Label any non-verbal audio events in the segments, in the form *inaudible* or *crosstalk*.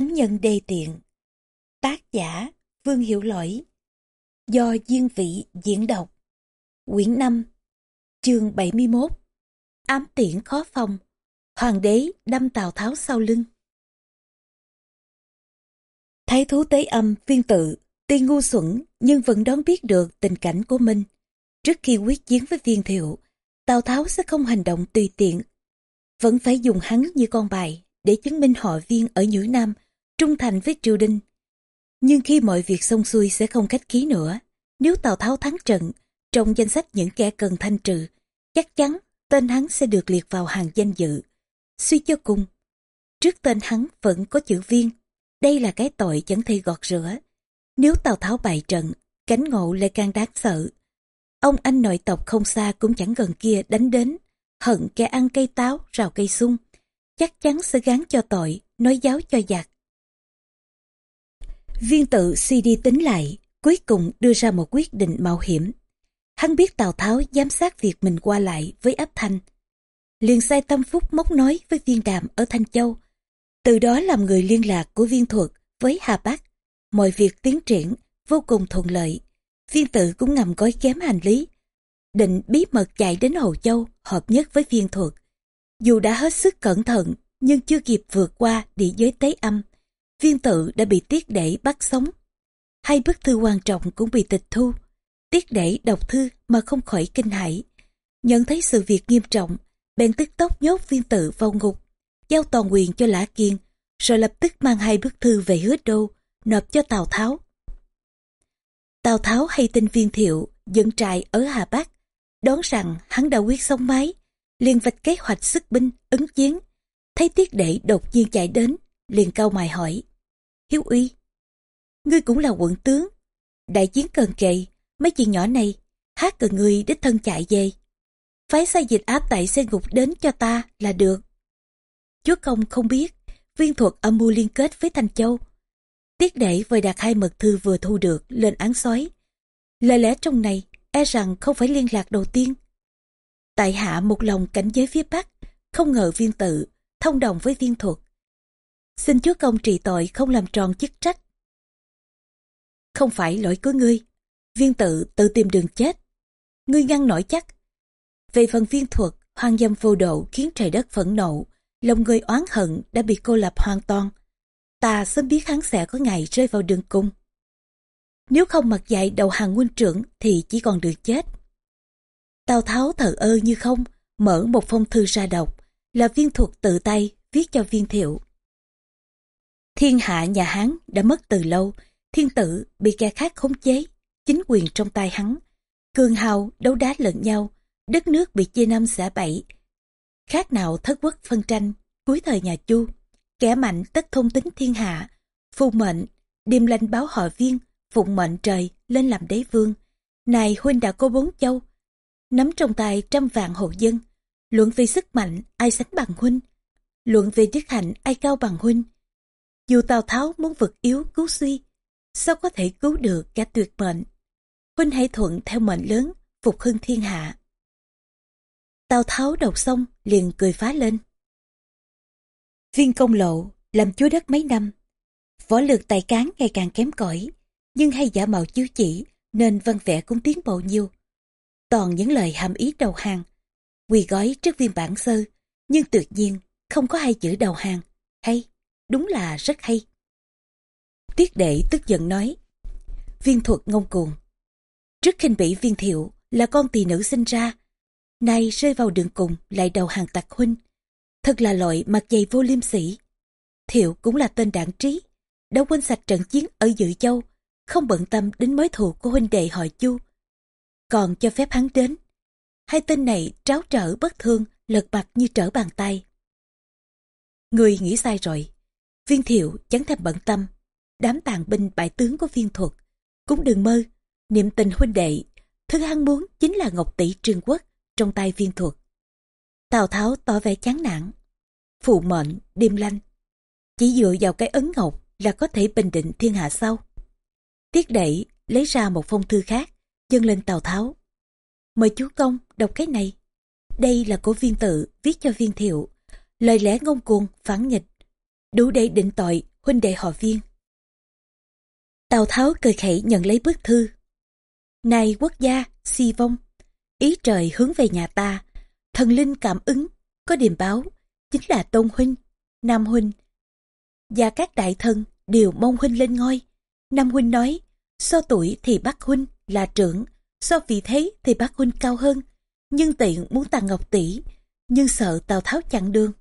Thánh nhân đê tiện. Tác giả Vương Hiểu Lỗi. Do Duyên Vị diễn đọc. Quyển 5 Chương 71 Ám tiễn khó phòng. Hoàng đế đâm Tào Tháo sau lưng. Thái thú tế âm viên tự Tuy ngu xuẩn nhưng vẫn đón biết được tình cảnh của mình. Trước khi quyết chiến với viên thiệu, Tào Tháo sẽ không hành động tùy tiện. Vẫn phải dùng hắn như con bài để chứng minh họ viên ở Nhữ Nam trung thành với triều đình. Nhưng khi mọi việc xong xuôi sẽ không khách khí nữa. Nếu Tào Tháo thắng trận, trong danh sách những kẻ cần thanh trừ, chắc chắn tên hắn sẽ được liệt vào hàng danh dự. Suy cho cùng, trước tên hắn vẫn có chữ viên. Đây là cái tội chẳng thể gọt rửa. Nếu Tào Tháo bại trận, cánh ngộ lại càng đáng sợ. Ông anh nội tộc không xa cũng chẳng gần kia đánh đến, hận kẻ ăn cây táo, rào cây sung, chắc chắn sẽ gán cho tội, nói giáo cho giặc. Viên tự suy đi tính lại, cuối cùng đưa ra một quyết định mạo hiểm. Hắn biết Tào Tháo giám sát việc mình qua lại với ấp thanh. liền sai tâm phúc móc nói với viên đàm ở Thanh Châu. Từ đó làm người liên lạc của viên thuật với Hà Bắc. Mọi việc tiến triển vô cùng thuận lợi. Viên tự cũng ngầm gói kém hành lý. Định bí mật chạy đến Hồ Châu hợp nhất với viên thuật. Dù đã hết sức cẩn thận nhưng chưa kịp vượt qua địa giới tế âm. Viên tự đã bị tiết để bắt sống. Hai bức thư quan trọng cũng bị tịch thu. Tiết để đọc thư mà không khỏi kinh hãi. Nhận thấy sự việc nghiêm trọng, bèn tức tốc nhốt viên tự vào ngục, giao toàn quyền cho Lã Kiên, rồi lập tức mang hai bức thư về hứa đô, nộp cho Tào Tháo. Tào Tháo hay tin viên thiệu, dẫn trại ở Hà Bắc, đoán rằng hắn đã quyết xong mái, liền vạch kế hoạch sức binh, ứng chiến. Thấy tiết đệ đột nhiên chạy đến, liền cau mày hỏi. Hiếu uy, ngươi cũng là quận tướng. Đại chiến cần kệ, mấy chuyện nhỏ này, hát cần ngươi đích thân chạy về. Phái sai dịch áp tại xe ngục đến cho ta là được. Chúa công không biết, viên thuật âm mưu liên kết với Thanh Châu, Tiết đệ vời đặt hai mật thư vừa thu được lên án sói. Lời lẽ trong này e rằng không phải liên lạc đầu tiên. Tại hạ một lòng cảnh giới phía Bắc, không ngờ viên tự, thông đồng với viên thuật. Xin chúa công trị tội không làm tròn chức trách. Không phải lỗi của ngươi, viên tự tự tìm đường chết. Ngươi ngăn nổi chắc. Về phần viên thuật, hoang dâm vô độ khiến trời đất phẫn nộ, lòng người oán hận đã bị cô lập hoàn toàn ta sớm biết hắn sẽ có ngày rơi vào đường cung. Nếu không mặc dạy đầu hàng huynh trưởng thì chỉ còn được chết. Tào Tháo thờ ơ như không, mở một phong thư ra đọc, là viên thuật tự tay viết cho viên thiệu. Thiên hạ nhà Hán đã mất từ lâu, thiên tử bị kẻ khác khống chế, chính quyền trong tay hắn. Cường hào đấu đá lẫn nhau, đất nước bị chia năm xẻ bảy. Khác nào thất quốc phân tranh, cuối thời nhà Chu kẻ mạnh tất thông tính thiên hạ phù mệnh điềm lành báo họ viên phụng mệnh trời lên làm đế vương này huynh đã có bốn châu nắm trong tay trăm vạn hộ dân luận về sức mạnh ai sánh bằng huynh luận về đức hạnh ai cao bằng huynh dù tào tháo muốn vực yếu cứu suy sao có thể cứu được cả tuyệt mệnh huynh hãy thuận theo mệnh lớn phục hưng thiên hạ tào tháo đọc xong liền cười phá lên Viên công lộ, làm chúa đất mấy năm. Võ lực tài cán ngày càng kém cỏi, nhưng hay giả mạo chiếu chỉ nên văn vẽ cũng tiến bộ nhiều. Toàn những lời hàm ý đầu hàng, quỳ gói trước viên bản sơ, nhưng tuyệt nhiên không có hai chữ đầu hàng. Hay, đúng là rất hay. Tiết đệ tức giận nói, viên thuật ngông cuồng. Trước khinh bỉ viên thiệu là con tỳ nữ sinh ra, nay rơi vào đường cùng lại đầu hàng tặc huynh Thật là loại mặt dày vô liêm sỉ. Thiệu cũng là tên đảng trí, đã quên sạch trận chiến ở Dự Châu, không bận tâm đến mối thù của huynh đệ họ Chu. Còn cho phép hắn đến. Hai tên này tráo trở bất thương, lật mặt như trở bàn tay. Người nghĩ sai rồi. Viên thiệu chẳng thèm bận tâm. Đám tàn binh bại tướng của viên thuật. Cũng đừng mơ, niệm tình huynh đệ. Thứ hắn muốn chính là Ngọc Tỷ Trương Quốc trong tay viên thuật. Tào Tháo tỏ vẻ chán nản. Phụ mệnh, đêm lanh. Chỉ dựa vào cái ấn ngọc là có thể bình định thiên hạ sau. Tiết đẩy lấy ra một phong thư khác, dâng lên Tào Tháo. Mời chúa công đọc cái này. Đây là của viên tự viết cho viên thiệu. Lời lẽ ngông cuồng, phản nghịch. Đủ để định tội huynh đệ họ viên. Tào Tháo cười khẩy nhận lấy bức thư. Này quốc gia, si vong, ý trời hướng về nhà ta, thần linh cảm ứng, có điềm báo, chính là Tôn Huynh, Nam Huynh. Và các đại thần đều mong Huynh lên ngôi. Nam Huynh nói, so tuổi thì bác Huynh là trưởng, so vị thế thì bác Huynh cao hơn, nhưng tiện muốn tàng ngọc tỷ, nhưng sợ Tào Tháo chặn đường.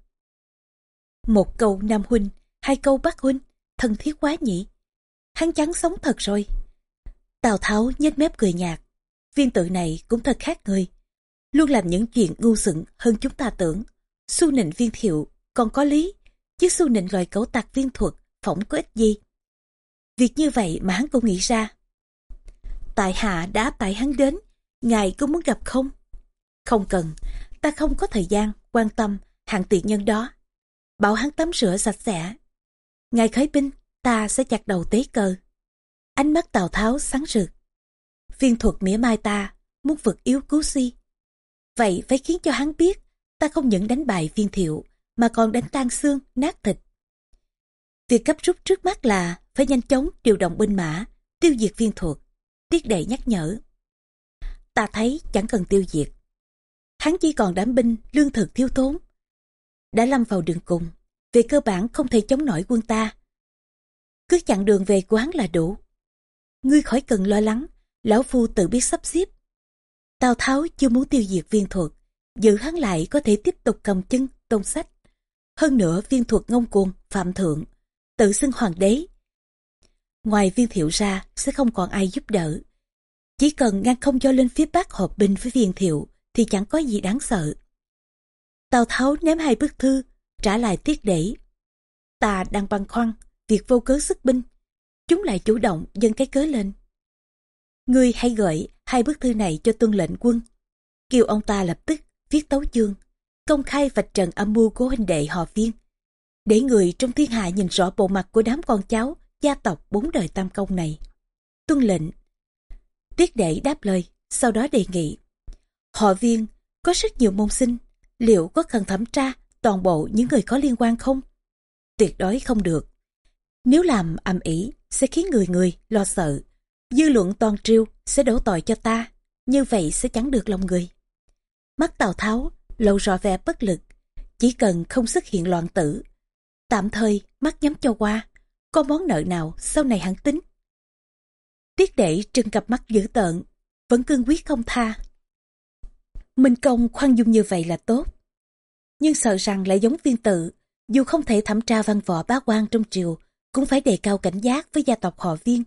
Một câu Nam Huynh, hai câu bác Huynh, thân thiết quá nhỉ. Hắn chắn sống thật rồi. Tào Tháo nhếch mép cười nhạt. Viên tự này cũng thật khác người. Luôn làm những chuyện ngu xuẩn hơn chúng ta tưởng. Su nịnh viên thiệu còn có lý. Chứ su nịnh loài cẩu tặc viên thuật phỏng có ích gì. Việc như vậy mà hắn cũng nghĩ ra. Tại hạ đã tại hắn đến. Ngài có muốn gặp không? Không cần. Ta không có thời gian quan tâm hạng tiện nhân đó. Bảo hắn tắm rửa sạch sẽ. Ngày khởi binh, ta sẽ chặt đầu tế cơ. Ánh mắt Tào Tháo sáng rực. Viên thuật mỉa mai ta, muốn vực yếu cứu si. Vậy phải khiến cho hắn biết, ta không những đánh bại viên thiệu, mà còn đánh tan xương, nát thịt. Việc cấp rút trước mắt là phải nhanh chóng điều động binh mã, tiêu diệt viên thuật. Tiết đệ nhắc nhở. Ta thấy chẳng cần tiêu diệt. Hắn chỉ còn đám binh, lương thực thiếu thốn. Đã lâm vào đường cùng, về cơ bản không thể chống nổi quân ta. Cứ chặn đường về quán là đủ. Ngươi khỏi cần lo lắng, lão phu tự biết sắp xếp. Tào Tháo chưa muốn tiêu diệt viên thuật, giữ hắn lại có thể tiếp tục cầm chân, tôn sách. Hơn nữa viên thuật ngông cuồng, phạm thượng, tự xưng hoàng đế. Ngoài viên thiệu ra sẽ không còn ai giúp đỡ. Chỉ cần ngăn không cho lên phía bắc hợp binh với viên thiệu thì chẳng có gì đáng sợ. Tào Tháo ném hai bức thư, trả lại tiết để. Ta đang băn khoăn, việc vô cớ sức binh. Chúng lại chủ động dâng cái cớ lên. Ngươi hãy gửi hai bức thư này cho tuân lệnh quân. Kêu ông ta lập tức viết tấu chương, công khai vạch trần âm mưu của huynh đệ họ viên. Để người trong thiên hạ nhìn rõ bộ mặt của đám con cháu, gia tộc bốn đời tam công này. Tuân lệnh. Tiết đệ đáp lời, sau đó đề nghị. Họ viên có rất nhiều môn sinh, liệu có cần thẩm tra toàn bộ những người có liên quan không? Tuyệt đối không được. Nếu làm ầm ĩ sẽ khiến người người lo sợ. Dư luận toàn triêu sẽ đổ tội cho ta, như vậy sẽ chẳng được lòng người. Mắt Tào Tháo lộ rõ vẻ bất lực, chỉ cần không xuất hiện loạn tử. Tạm thời mắt nhắm cho qua, có món nợ nào sau này hắn tính. Tiết để trừng cặp mắt dữ tợn, vẫn cương quyết không tha. Minh công khoan dung như vậy là tốt. Nhưng sợ rằng lại giống viên tự, dù không thể thẩm tra văn võ bá quan trong triều, cũng phải đề cao cảnh giác với gia tộc họ viên.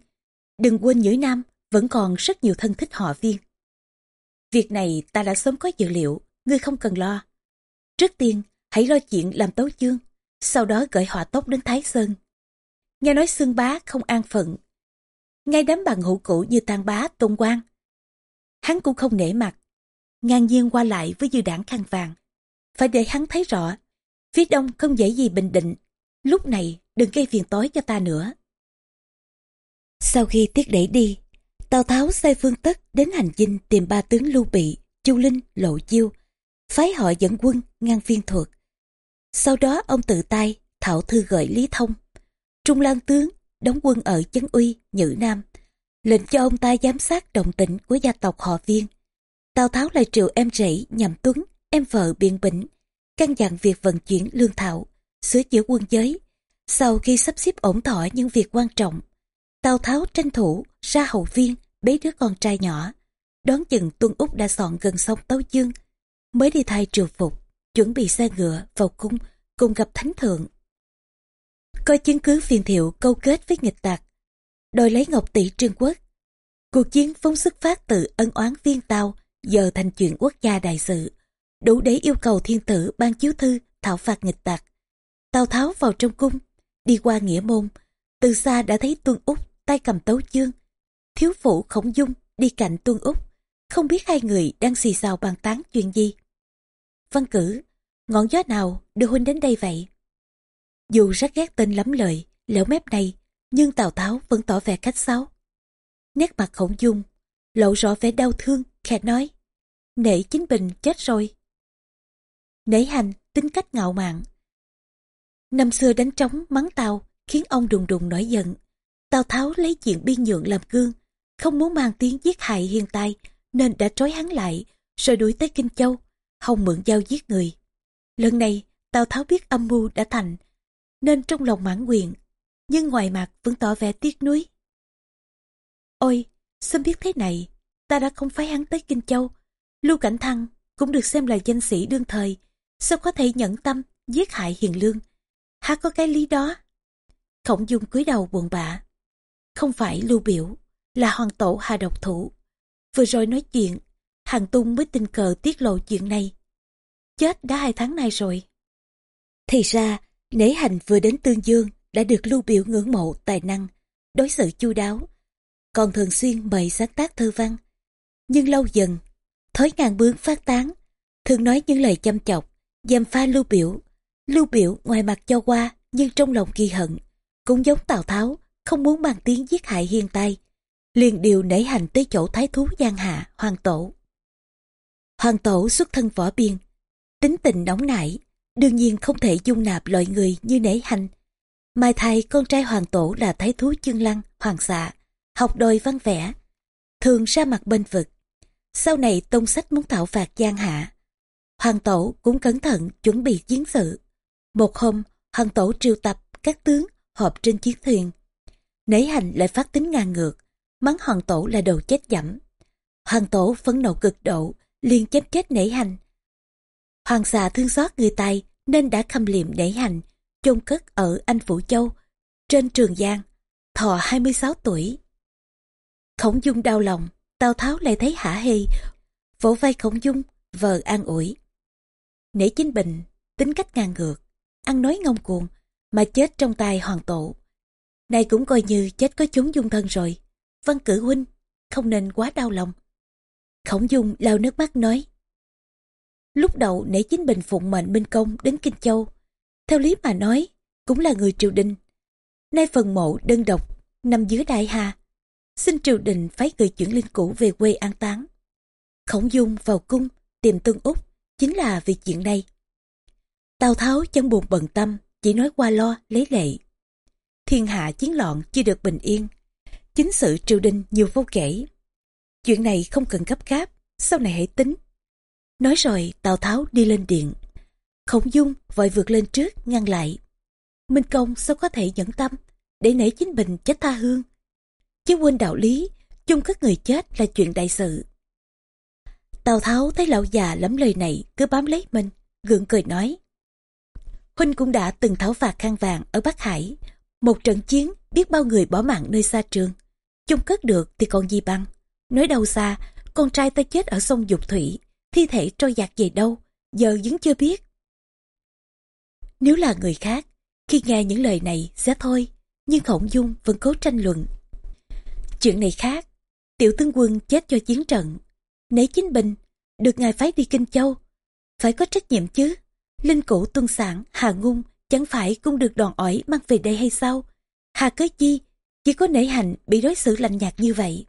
Đừng quên nhữ nam vẫn còn rất nhiều thân thích họ viên. Việc này ta đã sớm có dự liệu, ngươi không cần lo. Trước tiên, hãy lo chuyện làm tấu chương, sau đó gửi họ tốc đến Thái Sơn. Nghe nói xương bá không an phận. Ngay đám bằng hữu cũ như tang bá, tôn quang. Hắn cũng không nể mặt, ngang nhiên qua lại với dư đảng khăn vàng. Phải để hắn thấy rõ, phía đông không dễ gì bình định, lúc này đừng gây phiền tối cho ta nữa. Sau khi tiết đẩy đi, Tào Tháo sai phương tất đến hành dinh tìm ba tướng Lưu Bị, Chu Linh, Lộ Chiêu, phái họ dẫn quân ngăn phiên thuật. Sau đó ông tự tay thảo thư gửi Lý Thông, Trung Lan tướng đóng quân ở Chấn Uy, Nhữ Nam, lệnh cho ông ta giám sát động tĩnh của gia tộc họ Viên. Tào Tháo lại triệu em rể nhằm Tuấn, em vợ Biện Bỉnh, căn dặn việc vận chuyển lương thảo, sửa chữa quân giới. Sau khi sắp xếp ổn thỏa những việc quan trọng, Tào Tháo tranh thủ ra hậu viên bế đứa con trai nhỏ. Đón chừng Tuân Úc đã soạn gần sông tấu Dương, mới đi thay triều phục, chuẩn bị xe ngựa vào cung cùng gặp thánh thượng. Coi chứng cứ phiền thiệu câu kết với nghịch tặc, đòi lấy ngọc tỷ trương quốc. Cuộc chiến vốn xuất phát từ ân oán viên tao giờ thành chuyện quốc gia đại sự, đủ để yêu cầu thiên tử ban chiếu thư thảo phạt nghịch tặc. Tào Tháo vào trong cung, đi qua nghĩa môn, từ xa đã thấy Tuân Úc tay cầm tấu chương. Thiếu phụ khổng dung đi cạnh Tuân Úc, không biết hai người đang xì xào bàn tán chuyện gì. Văn cử, ngọn gió nào đưa huynh đến đây vậy? Dù rất ghét tên lắm lời, lẻo mép này, nhưng Tào Tháo vẫn tỏ vẻ khách sáo Nét mặt khổng dung, lộ rõ vẻ đau thương, khẽ nói, nể chính bình chết rồi. Nể hành, tính cách ngạo mạn. Năm xưa đánh trống mắng tàu, khiến ông đùng đùng nổi giận. Tào Tháo lấy chuyện biên nhượng làm gương, không muốn mang tiếng giết hại hiền tài, nên đã trói hắn lại, rồi đuổi tới Kinh Châu, hồng mượn dao giết người. Lần này, Tào Tháo biết âm mưu đã thành, nên trong lòng mãn nguyện, nhưng ngoài mặt vẫn tỏ vẻ tiếc nuối. Ôi, sớm biết thế này, ta đã không phái hắn tới Kinh Châu. Lưu Cảnh Thăng cũng được xem là danh sĩ đương thời, sao có thể nhẫn tâm giết hại hiền lương. Há có cái lý đó. Khổng dung cúi đầu buồn bã. Không phải lưu biểu, là hoàng tổ hà độc thủ. Vừa rồi nói chuyện, hàng tung mới tình cờ tiết lộ chuyện này. Chết đã hai tháng nay rồi. Thì ra, nể hành vừa đến Tương Dương đã được lưu biểu ngưỡng mộ tài năng, đối xử chu đáo, còn thường xuyên mời sáng tác thơ văn. Nhưng lâu dần, thói ngang bướng phát tán, thường nói những lời chăm chọc, dèm pha lưu biểu. Lưu biểu ngoài mặt cho qua, nhưng trong lòng ghi hận, cũng giống Tào Tháo, không muốn mang tiếng giết hại hiền tay, liền điều nể hành tới chỗ thái thú giang hạ, hoàng tổ. Hoàng tổ xuất thân võ biên, tính tình nóng nảy, đương nhiên không thể dung nạp loại người như nể hành. Mai thay con trai hoàng tổ là thái thú chương lăng, hoàng xạ, học đòi văn vẽ, thường ra mặt bên vực. Sau này tông sách muốn thảo phạt giang hạ. Hoàng tổ cũng cẩn thận chuẩn bị chiến sự. Một hôm, hoàng tổ triệu tập các tướng họp trên chiến thuyền. Nấy hành lại phát tính ngang ngược, mắng hoàng tổ là đồ chết dẫm. Hoàng tổ phấn nộ cực độ, liền chém chết nể hành. Hoàng xà thương xót người tài nên đã khâm liệm nể hành, chôn cất ở Anh Phủ Châu, trên Trường Giang, thọ 26 tuổi. Khổng dung đau lòng, Tào Tháo lại thấy hả hê, vỗ vai Khổng dung, vờ an ủi. Nể chính bình, tính cách ngang ngược, ăn nói ngông cuồng, mà chết trong tay hoàng tổ. Này cũng coi như chết có chúng dung thân rồi. Văn cử huynh, không nên quá đau lòng. Khổng dung lau nước mắt nói. Lúc đầu nể chính bình phụng mệnh Minh Công đến Kinh Châu. Theo lý mà nói, cũng là người triều đình. Nay phần mộ đơn độc, nằm dưới đại hà. Xin triều đình phái người chuyển linh cũ về quê an táng. Khổng dung vào cung, tìm Tương Úc, chính là vì chuyện này. Tào Tháo chẳng buồn bận tâm, chỉ nói qua lo, lấy lệ. Thiên hạ chiến loạn chưa được bình yên. Chính sự triều đình nhiều vô kể. Chuyện này không cần gấp gáp, sau này hãy tính. Nói rồi Tào Tháo đi lên điện. Khổng Dung vội vượt lên trước ngăn lại. Minh Công sao có thể nhẫn tâm để nể chính mình chết tha hương. Chứ quên đạo lý, chung các người chết là chuyện đại sự. Tào Tháo thấy lão già lắm lời này cứ bám lấy mình, gượng cười nói. Huynh cũng đã từng thảo phạt khăn vàng ở Bắc Hải. Một trận chiến biết bao người bỏ mạng nơi xa trường. Chung cất được thì còn gì bằng. Nói đâu xa, con trai ta chết ở sông Dục Thủy, thi thể trôi giạt về đâu, giờ vẫn chưa biết. Nếu là người khác, khi nghe những lời này sẽ thôi, nhưng Khổng Dung vẫn cố tranh luận. Chuyện này khác, tiểu tướng quân chết cho chiến trận, nấy chính bình, được ngài phái đi Kinh Châu, phải có trách nhiệm chứ. Linh cũ tuân sản, Hà Ngung chẳng phải cũng được đòn ỏi mang về đây hay sao? Hà cớ chi, chỉ có nể hạnh bị đối xử lạnh nhạt như vậy.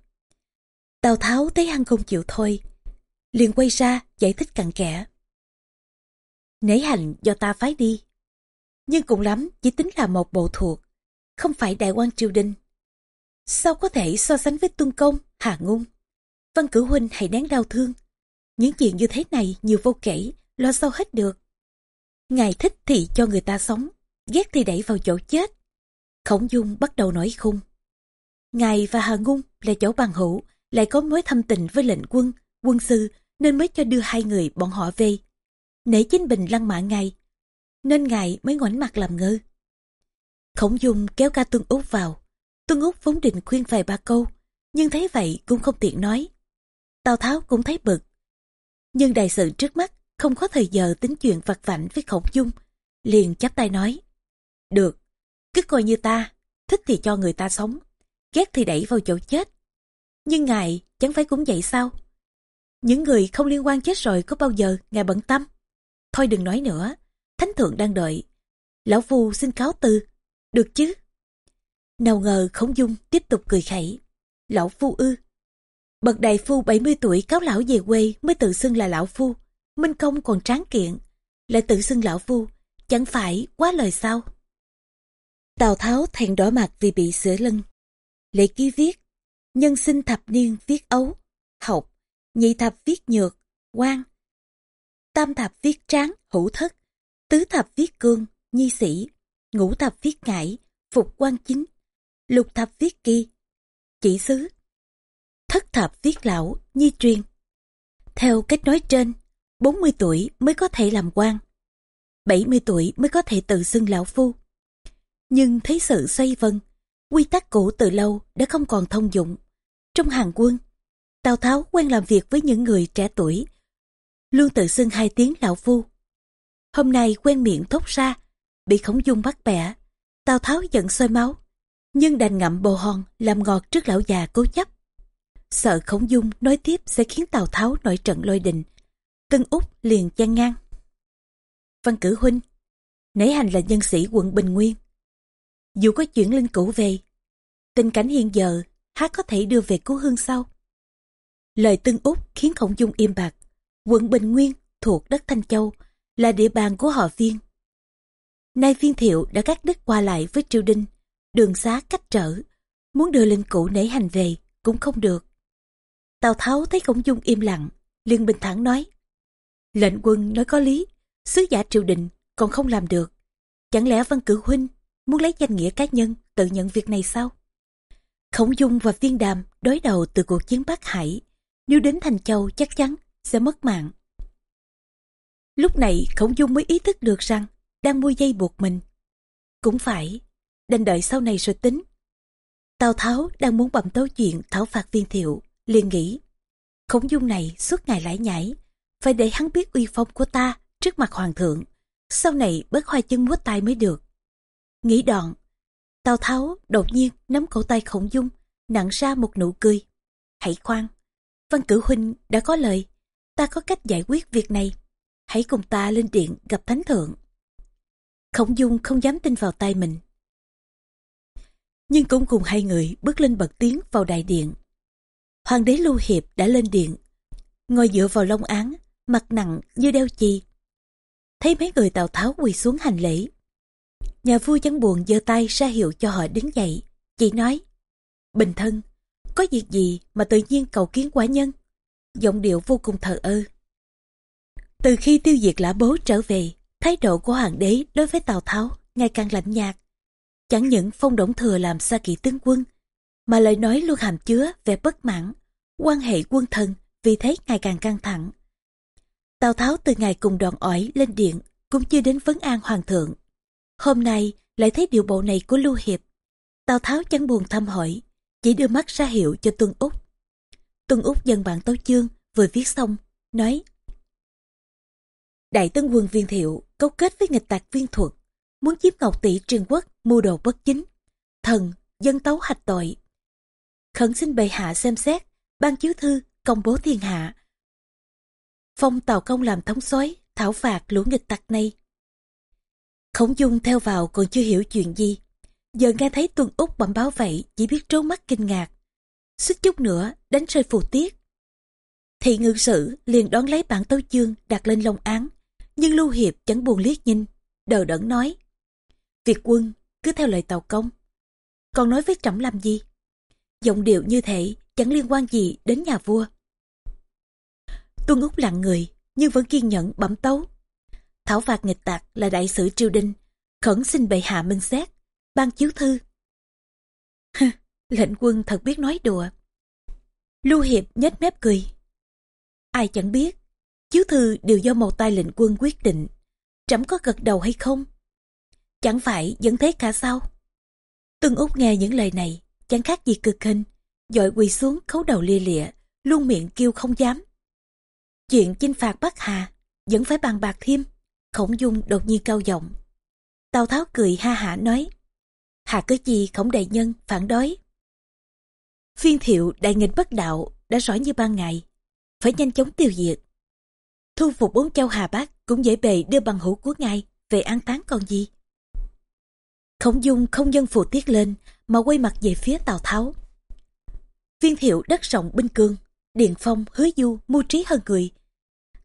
Tào Tháo thấy hắn không chịu thôi, liền quay ra giải thích cặn kẽ. Nể hành do ta phái đi, nhưng cũng lắm chỉ tính là một bộ thuộc, không phải đại quan triều đình. Sao có thể so sánh với tuân công, Hà Ngung? Văn cử huynh hãy đáng đau thương. Những chuyện như thế này nhiều vô kể, lo sao hết được. Ngài thích thì cho người ta sống, ghét thì đẩy vào chỗ chết. Khổng Dung bắt đầu nói khung. Ngài và Hà Ngung là chỗ bằng hữu, lại có mối thâm tình với lệnh quân, quân sư, nên mới cho đưa hai người bọn họ về. Nể chính bình lăng mạ ngài, nên ngài mới ngoảnh mặt làm ngơ. Khổng Dung kéo ca tương Úc vào. Tuân Úc vốn định khuyên vài ba câu, nhưng thấy vậy cũng không tiện nói. Tào Tháo cũng thấy bực. Nhưng đại sự trước mắt không có thời giờ tính chuyện vặt vảnh với khổng dung, liền chắp tay nói. Được, cứ coi như ta, thích thì cho người ta sống, ghét thì đẩy vào chỗ chết. Nhưng ngài chẳng phải cũng vậy sao? Những người không liên quan chết rồi có bao giờ ngài bận tâm? Thôi đừng nói nữa, thánh thượng đang đợi. Lão Phu xin cáo từ, được chứ? Nào ngờ khổng dung tiếp tục cười khẩy. Lão Phu ư. Bậc đại phu 70 tuổi cáo lão về quê mới tự xưng là lão phu. Minh Công còn tráng kiện, lại tự xưng lão phu, chẳng phải quá lời sao. Tào Tháo thẹn đỏ mặt vì bị sửa lưng. Lệ ký viết, nhân sinh thập niên viết ấu, học, nhị thập viết nhược, quan. Tam thập viết tráng, hữu thất, tứ thập viết cương, nhi sĩ, ngũ thập viết ngải, phục quan chính, lục thập viết kỳ, chỉ xứ, thất thập viết lão, nhi truyền. Theo cách nói trên, 40 tuổi mới có thể làm quan, 70 tuổi mới có thể tự xưng lão phu. Nhưng thấy sự xoay vân, quy tắc cũ từ lâu đã không còn thông dụng. Trong hàng quân, Tào Tháo quen làm việc với những người trẻ tuổi, luôn tự xưng hai tiếng lão phu. Hôm nay quen miệng thốt ra, bị khổng dung bắt bẻ. Tào Tháo giận sôi máu, nhưng đành ngậm bồ hòn làm ngọt trước lão già cố chấp. Sợ khổng dung nói tiếp sẽ khiến Tào Tháo nổi trận lôi đình. Tân Úc liền chen ngang. Văn cử huynh, nể hành là nhân sĩ quận Bình Nguyên. Dù có chuyển linh cũ về, tình cảnh hiện giờ hát có thể đưa về cứu hương sau. Lời Tân Úc khiến khổng dung im bạc. Quận Bình Nguyên thuộc đất Thanh Châu là địa bàn của họ viên. Nay viên thiệu đã cắt đứt qua lại với triều đình, đường xá cách trở, muốn đưa linh cũ nể hành về cũng không được. Tào Tháo thấy Khổng Dung im lặng, liền bình thản nói. Lệnh quân nói có lý, sứ giả triều đình còn không làm được. Chẳng lẽ Văn Cử Huynh muốn lấy danh nghĩa cá nhân tự nhận việc này sao? Khổng Dung và Viên Đàm đối đầu từ cuộc chiến Bắc Hải. Nếu đến Thành Châu chắc chắn sẽ mất mạng. Lúc này Khổng Dung mới ý thức được rằng đang mua dây buộc mình. Cũng phải, đành đợi sau này rồi tính. Tào Tháo đang muốn bẩm tấu chuyện thảo phạt viên thiệu, liền nghĩ. Khổng Dung này suốt ngày lải nhải, phải để hắn biết uy phong của ta trước mặt hoàng thượng. Sau này bớt hoa chân múa tay mới được. Nghĩ đoạn, Tào Tháo đột nhiên nắm cổ tay Khổng Dung, nặng ra một nụ cười. Hãy khoan, Văn Cử Huynh đã có lời, ta có cách giải quyết việc này. Hãy cùng ta lên điện gặp Thánh Thượng. Khổng Dung không dám tin vào tay mình. Nhưng cũng cùng hai người bước lên bậc tiến vào đại điện. Hoàng đế Lưu Hiệp đã lên điện, ngồi dựa vào long án, mặt nặng như đeo chì. Thấy mấy người Tào Tháo quỳ xuống hành lễ. Nhà vua chẳng buồn giơ tay ra hiệu cho họ đứng dậy, chỉ nói, bình thân, có việc gì mà tự nhiên cầu kiến quả nhân? Giọng điệu vô cùng thờ ơ. Từ khi tiêu diệt lã bố trở về, thái độ của hoàng đế đối với Tào Tháo ngày càng lạnh nhạt. Chẳng những phong đổng thừa làm xa kỵ tướng quân, mà lời nói luôn hàm chứa vẻ bất mãn, quan hệ quân thần vì thế ngày càng căng thẳng. Tào Tháo từ ngày cùng đoàn ỏi lên điện cũng chưa đến vấn an hoàng thượng. Hôm nay lại thấy điều bộ này của Lưu Hiệp. Tào Tháo chẳng buồn thăm hỏi, chỉ đưa mắt ra hiệu cho Tuân Úc. Tuân Úc dân bản tấu chương vừa viết xong, nói Đại tướng quân viên thiệu cấu kết với nghịch tạc viên thuật, muốn chiếm ngọc tỷ trương quốc mưu đồ bất chính. Thần, dân tấu hạch tội. Khẩn xin bệ hạ xem xét, ban chiếu thư, công bố thiên hạ. Phong tàu công làm thống soái thảo phạt lũ nghịch tặc này. Khổng dung theo vào còn chưa hiểu chuyện gì. Giờ nghe thấy tuân úc bẩm báo vậy chỉ biết trố mắt kinh ngạc. suýt chút nữa đánh rơi phù tiết. Thị ngự sử liền đón lấy bản tấu chương đặt lên long án. Nhưng Lưu Hiệp chẳng buồn liếc nhìn, đờ đẫn nói. Việc quân cứ theo lời tàu công. Còn nói với trẫm làm gì? Giọng điệu như thế chẳng liên quan gì đến nhà vua. Tuân Úc lặng người, nhưng vẫn kiên nhẫn bẩm tấu. Thảo phạt nghịch tạc là đại sử triều đình, khẩn xin bệ hạ minh xét, ban chiếu thư. *laughs* lệnh quân thật biết nói đùa. Lưu Hiệp nhếch mép cười. Ai chẳng biết, chiếu thư đều do một tay lệnh quân quyết định. Trẫm có gật đầu hay không? Chẳng phải vẫn thế cả sao? Tương Úc nghe những lời này, chẳng khác gì cực hình, dội quỳ xuống khấu đầu lia lịa, luôn miệng kêu không dám. Chuyện chinh phạt Bắc Hà vẫn phải bàn bạc thêm. Khổng Dung đột nhiên cao giọng. Tào Tháo cười ha hả nói. Hà cớ gì khổng đại nhân phản đối. Phiên thiệu đại nghịch bất đạo đã rõ như ban ngày. Phải nhanh chóng tiêu diệt. Thu phục bốn châu Hà Bắc cũng dễ bề đưa bằng hữu của ngài về an táng còn gì. Khổng Dung không dân phù tiết lên mà quay mặt về phía Tào Tháo. Viên thiệu đất rộng binh cương, Điền Phong, Hứa Du, mưu trí hơn người.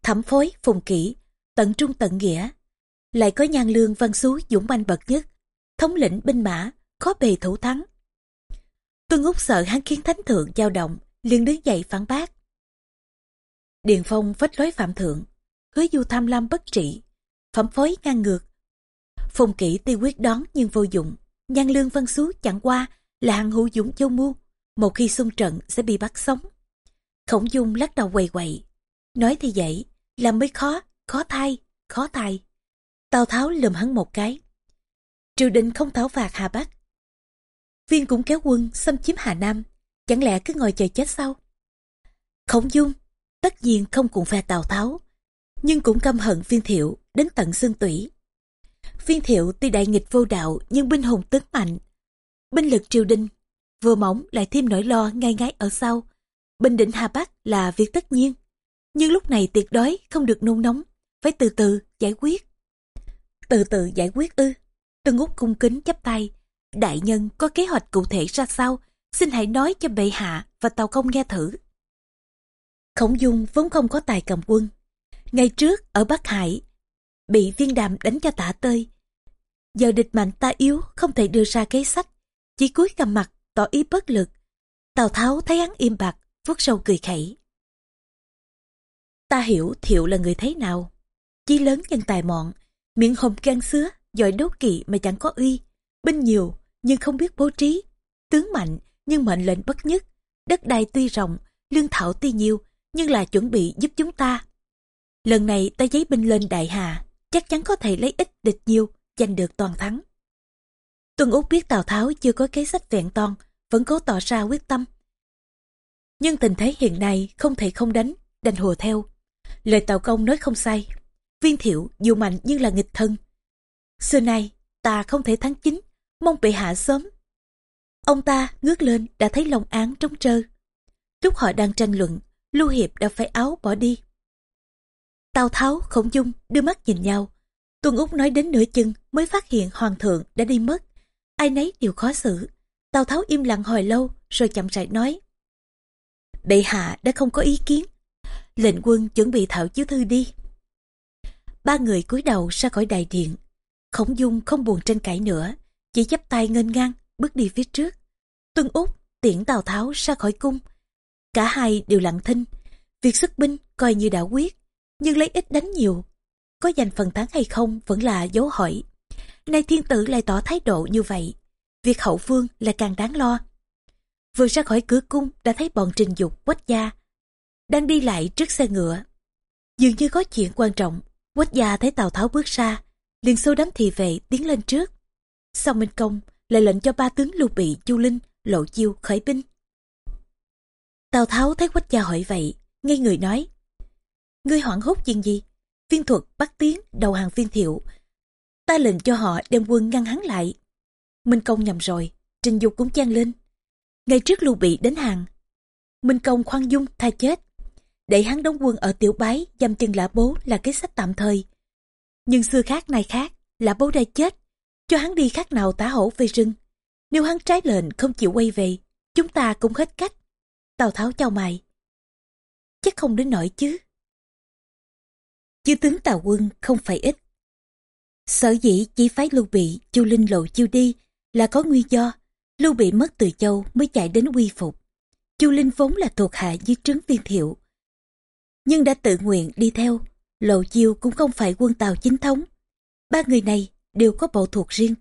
Thẩm phối, phùng kỹ, tận trung tận nghĩa. Lại có nhan lương văn xú dũng manh bậc nhất. thống lĩnh binh mã, khó bề thủ thắng. Tuân Úc sợ hắn khiến thánh thượng dao động, liền đứng dậy phản bác. Điền Phong vách lối phạm thượng, hứa du tham lam bất trị, phẩm phối ngang ngược. Phong kỹ tuy quyết đón nhưng vô dụng, nhan lương văn xú chẳng qua là hàng hữu dũng châu mưu, một khi xung trận sẽ bị bắt sống. Khổng dung lắc đầu quầy quậy, nói thì vậy, làm mới khó, khó thay, khó thay. Tào Tháo lườm hắn một cái. Triều đình không thảo phạt Hà Bắc. Viên cũng kéo quân xâm chiếm Hà Nam, chẳng lẽ cứ ngồi chờ chết sao? Khổng dung, tất nhiên không cùng phe Tào Tháo, nhưng cũng căm hận viên thiệu đến tận xương tủy. Viên thiệu tuy đại nghịch vô đạo nhưng binh hùng tướng mạnh. Binh lực triều đình, vừa mỏng lại thêm nỗi lo ngay ngái ở sau. Bình định Hà Bắc là việc tất nhiên. Nhưng lúc này tuyệt đối không được nôn nóng, phải từ từ giải quyết. Từ từ giải quyết ư. Tân Úc cung kính chắp tay. Đại nhân có kế hoạch cụ thể ra sao? Xin hãy nói cho bệ hạ và tàu công nghe thử. Khổng Dung vốn không có tài cầm quân. Ngày trước ở Bắc Hải, bị viên đàm đánh cho tả tơi. Giờ địch mạnh ta yếu không thể đưa ra kế sách, chỉ cúi cầm mặt tỏ ý bất lực. Tào Tháo thấy hắn im bặt, vuốt sâu cười khẩy. Ta hiểu Thiệu là người thế nào. Chí lớn nhân tài mọn, miệng hồng gan xứa, giỏi đấu kỵ mà chẳng có uy. Binh nhiều, nhưng không biết bố trí. Tướng mạnh, nhưng mệnh lệnh bất nhất. Đất đai tuy rộng, lương thảo tuy nhiều, nhưng là chuẩn bị giúp chúng ta. Lần này ta giấy binh lên đại hà, chắc chắn có thể lấy ít địch nhiều, giành được toàn thắng. Tuân Úc biết Tào Tháo chưa có kế sách vẹn toàn, vẫn cố tỏ ra quyết tâm. Nhưng tình thế hiện nay không thể không đánh, đành hùa theo. Lời Tào Công nói không sai. Viên thiệu dù mạnh nhưng là nghịch thân. Xưa nay, ta không thể thắng chính, mong bị hạ sớm. Ông ta ngước lên đã thấy lòng án trống trơ. Lúc họ đang tranh luận, Lưu Hiệp đã phải áo bỏ đi. Tào Tháo, Khổng Dung đưa mắt nhìn nhau. Tuân Úc nói đến nửa chừng mới phát hiện Hoàng thượng đã đi mất. Ai nấy đều khó xử. Tào Tháo im lặng hồi lâu rồi chậm rãi nói. Bệ hạ đã không có ý kiến. Lệnh quân chuẩn bị thảo chiếu thư đi. Ba người cúi đầu ra khỏi đại điện. Khổng Dung không buồn tranh cãi nữa. Chỉ chắp tay ngênh ngang bước đi phía trước. Tuân Úc tiễn Tào Tháo ra khỏi cung. Cả hai đều lặng thinh. Việc xuất binh coi như đã quyết nhưng lấy ít đánh nhiều. Có giành phần thắng hay không vẫn là dấu hỏi. Nay thiên tử lại tỏ thái độ như vậy. Việc hậu phương là càng đáng lo. Vừa ra khỏi cửa cung đã thấy bọn trình dục quách gia. Đang đi lại trước xe ngựa. Dường như có chuyện quan trọng. Quách gia thấy Tào Tháo bước ra. liền xô đám thị vệ tiến lên trước. Sau Minh Công lại lệnh cho ba tướng Lưu Bị, Chu Linh, Lộ Chiêu khởi binh. Tào Tháo thấy Quách gia hỏi vậy, ngay người nói ngươi hoảng hốt chuyện gì? Viên thuật bắt tiếng đầu hàng viên thiệu. Ta lệnh cho họ đem quân ngăn hắn lại. Minh công nhầm rồi, trình dục cũng chen lên. Ngày trước lưu bị đến hàng, minh công khoan dung tha chết. Để hắn đóng quân ở tiểu bái, dăm chân lã bố là kế sách tạm thời. Nhưng xưa khác nay khác, lã bố đã chết. Cho hắn đi khác nào tả hổ về rừng. Nếu hắn trái lệnh không chịu quay về, chúng ta cũng hết cách. Tào tháo chào mày. Chắc không đến nỗi chứ chư tướng tào quân không phải ít. Sở dĩ chỉ phái lưu bị, chu linh lộ chiêu đi là có nguyên do. Lưu bị mất từ châu mới chạy đến quy phục. Chu linh vốn là thuộc hạ dưới trướng viên thiệu, nhưng đã tự nguyện đi theo. Lộ chiêu cũng không phải quân tàu chính thống. Ba người này đều có bộ thuộc riêng.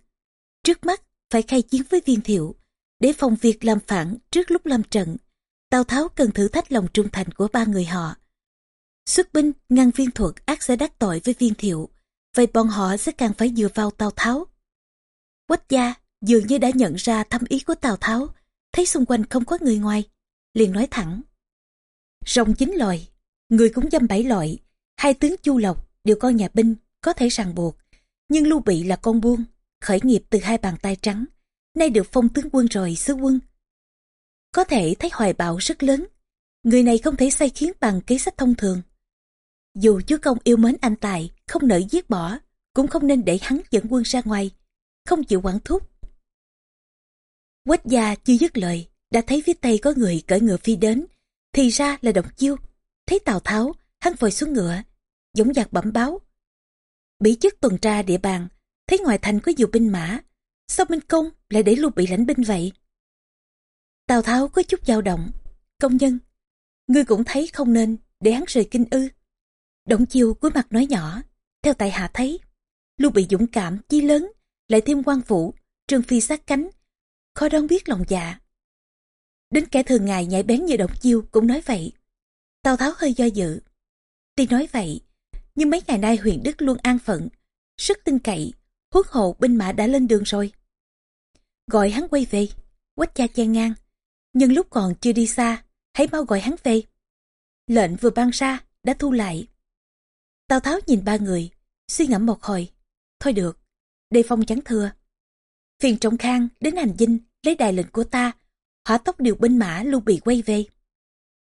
Trước mắt phải khai chiến với viên thiệu để phòng việc làm phản trước lúc lâm trận. Tào tháo cần thử thách lòng trung thành của ba người họ. Xuất binh ngăn viên thuật ác sẽ đắc tội với viên thiệu, vậy bọn họ sẽ càng phải dựa vào Tào Tháo. Quách gia dường như đã nhận ra thâm ý của Tào Tháo, thấy xung quanh không có người ngoài, liền nói thẳng. Rồng chín loài, người cũng dâm bảy loại, hai tướng Chu Lộc đều con nhà binh, có thể ràng buộc, nhưng Lưu Bị là con buôn, khởi nghiệp từ hai bàn tay trắng, nay được phong tướng quân rồi sứ quân. Có thể thấy hoài bạo rất lớn, người này không thể say khiến bằng kế sách thông thường. Dù chúa công yêu mến anh Tài, không nỡ giết bỏ, cũng không nên để hắn dẫn quân ra ngoài, không chịu quản thúc. Quách gia chưa dứt lời, đã thấy phía tây có người cởi ngựa phi đến, thì ra là động chiêu. Thấy Tào Tháo, hắn vội xuống ngựa, giống giặc bẩm báo. Bị chức tuần tra địa bàn, thấy ngoài thành có nhiều binh mã, Sao Minh Công lại để Lưu Bị lãnh binh vậy? Tào Tháo có chút dao động. Công nhân, ngươi cũng thấy không nên để hắn rời kinh ư. Động chiêu cuối mặt nói nhỏ, theo tại hạ thấy, Lưu Bị dũng cảm, chí lớn, lại thêm quan vũ, trương phi sát cánh, khó đoán biết lòng dạ. Đến kẻ thường ngày nhảy bén như động chiêu cũng nói vậy. Tào Tháo hơi do dự. Tuy nói vậy, nhưng mấy ngày nay huyện Đức luôn an phận, sức tin cậy, huốt hộ binh mã đã lên đường rồi. Gọi hắn quay về, quách cha chen ngang. Nhưng lúc còn chưa đi xa, hãy mau gọi hắn về. Lệnh vừa ban ra, đã thu lại. Tào Tháo nhìn ba người, suy ngẫm một hồi. Thôi được, đề phong chắn thừa. Phiền trọng khang đến hành dinh lấy đài lệnh của ta, hỏa tốc điều binh mã lưu bị quay về.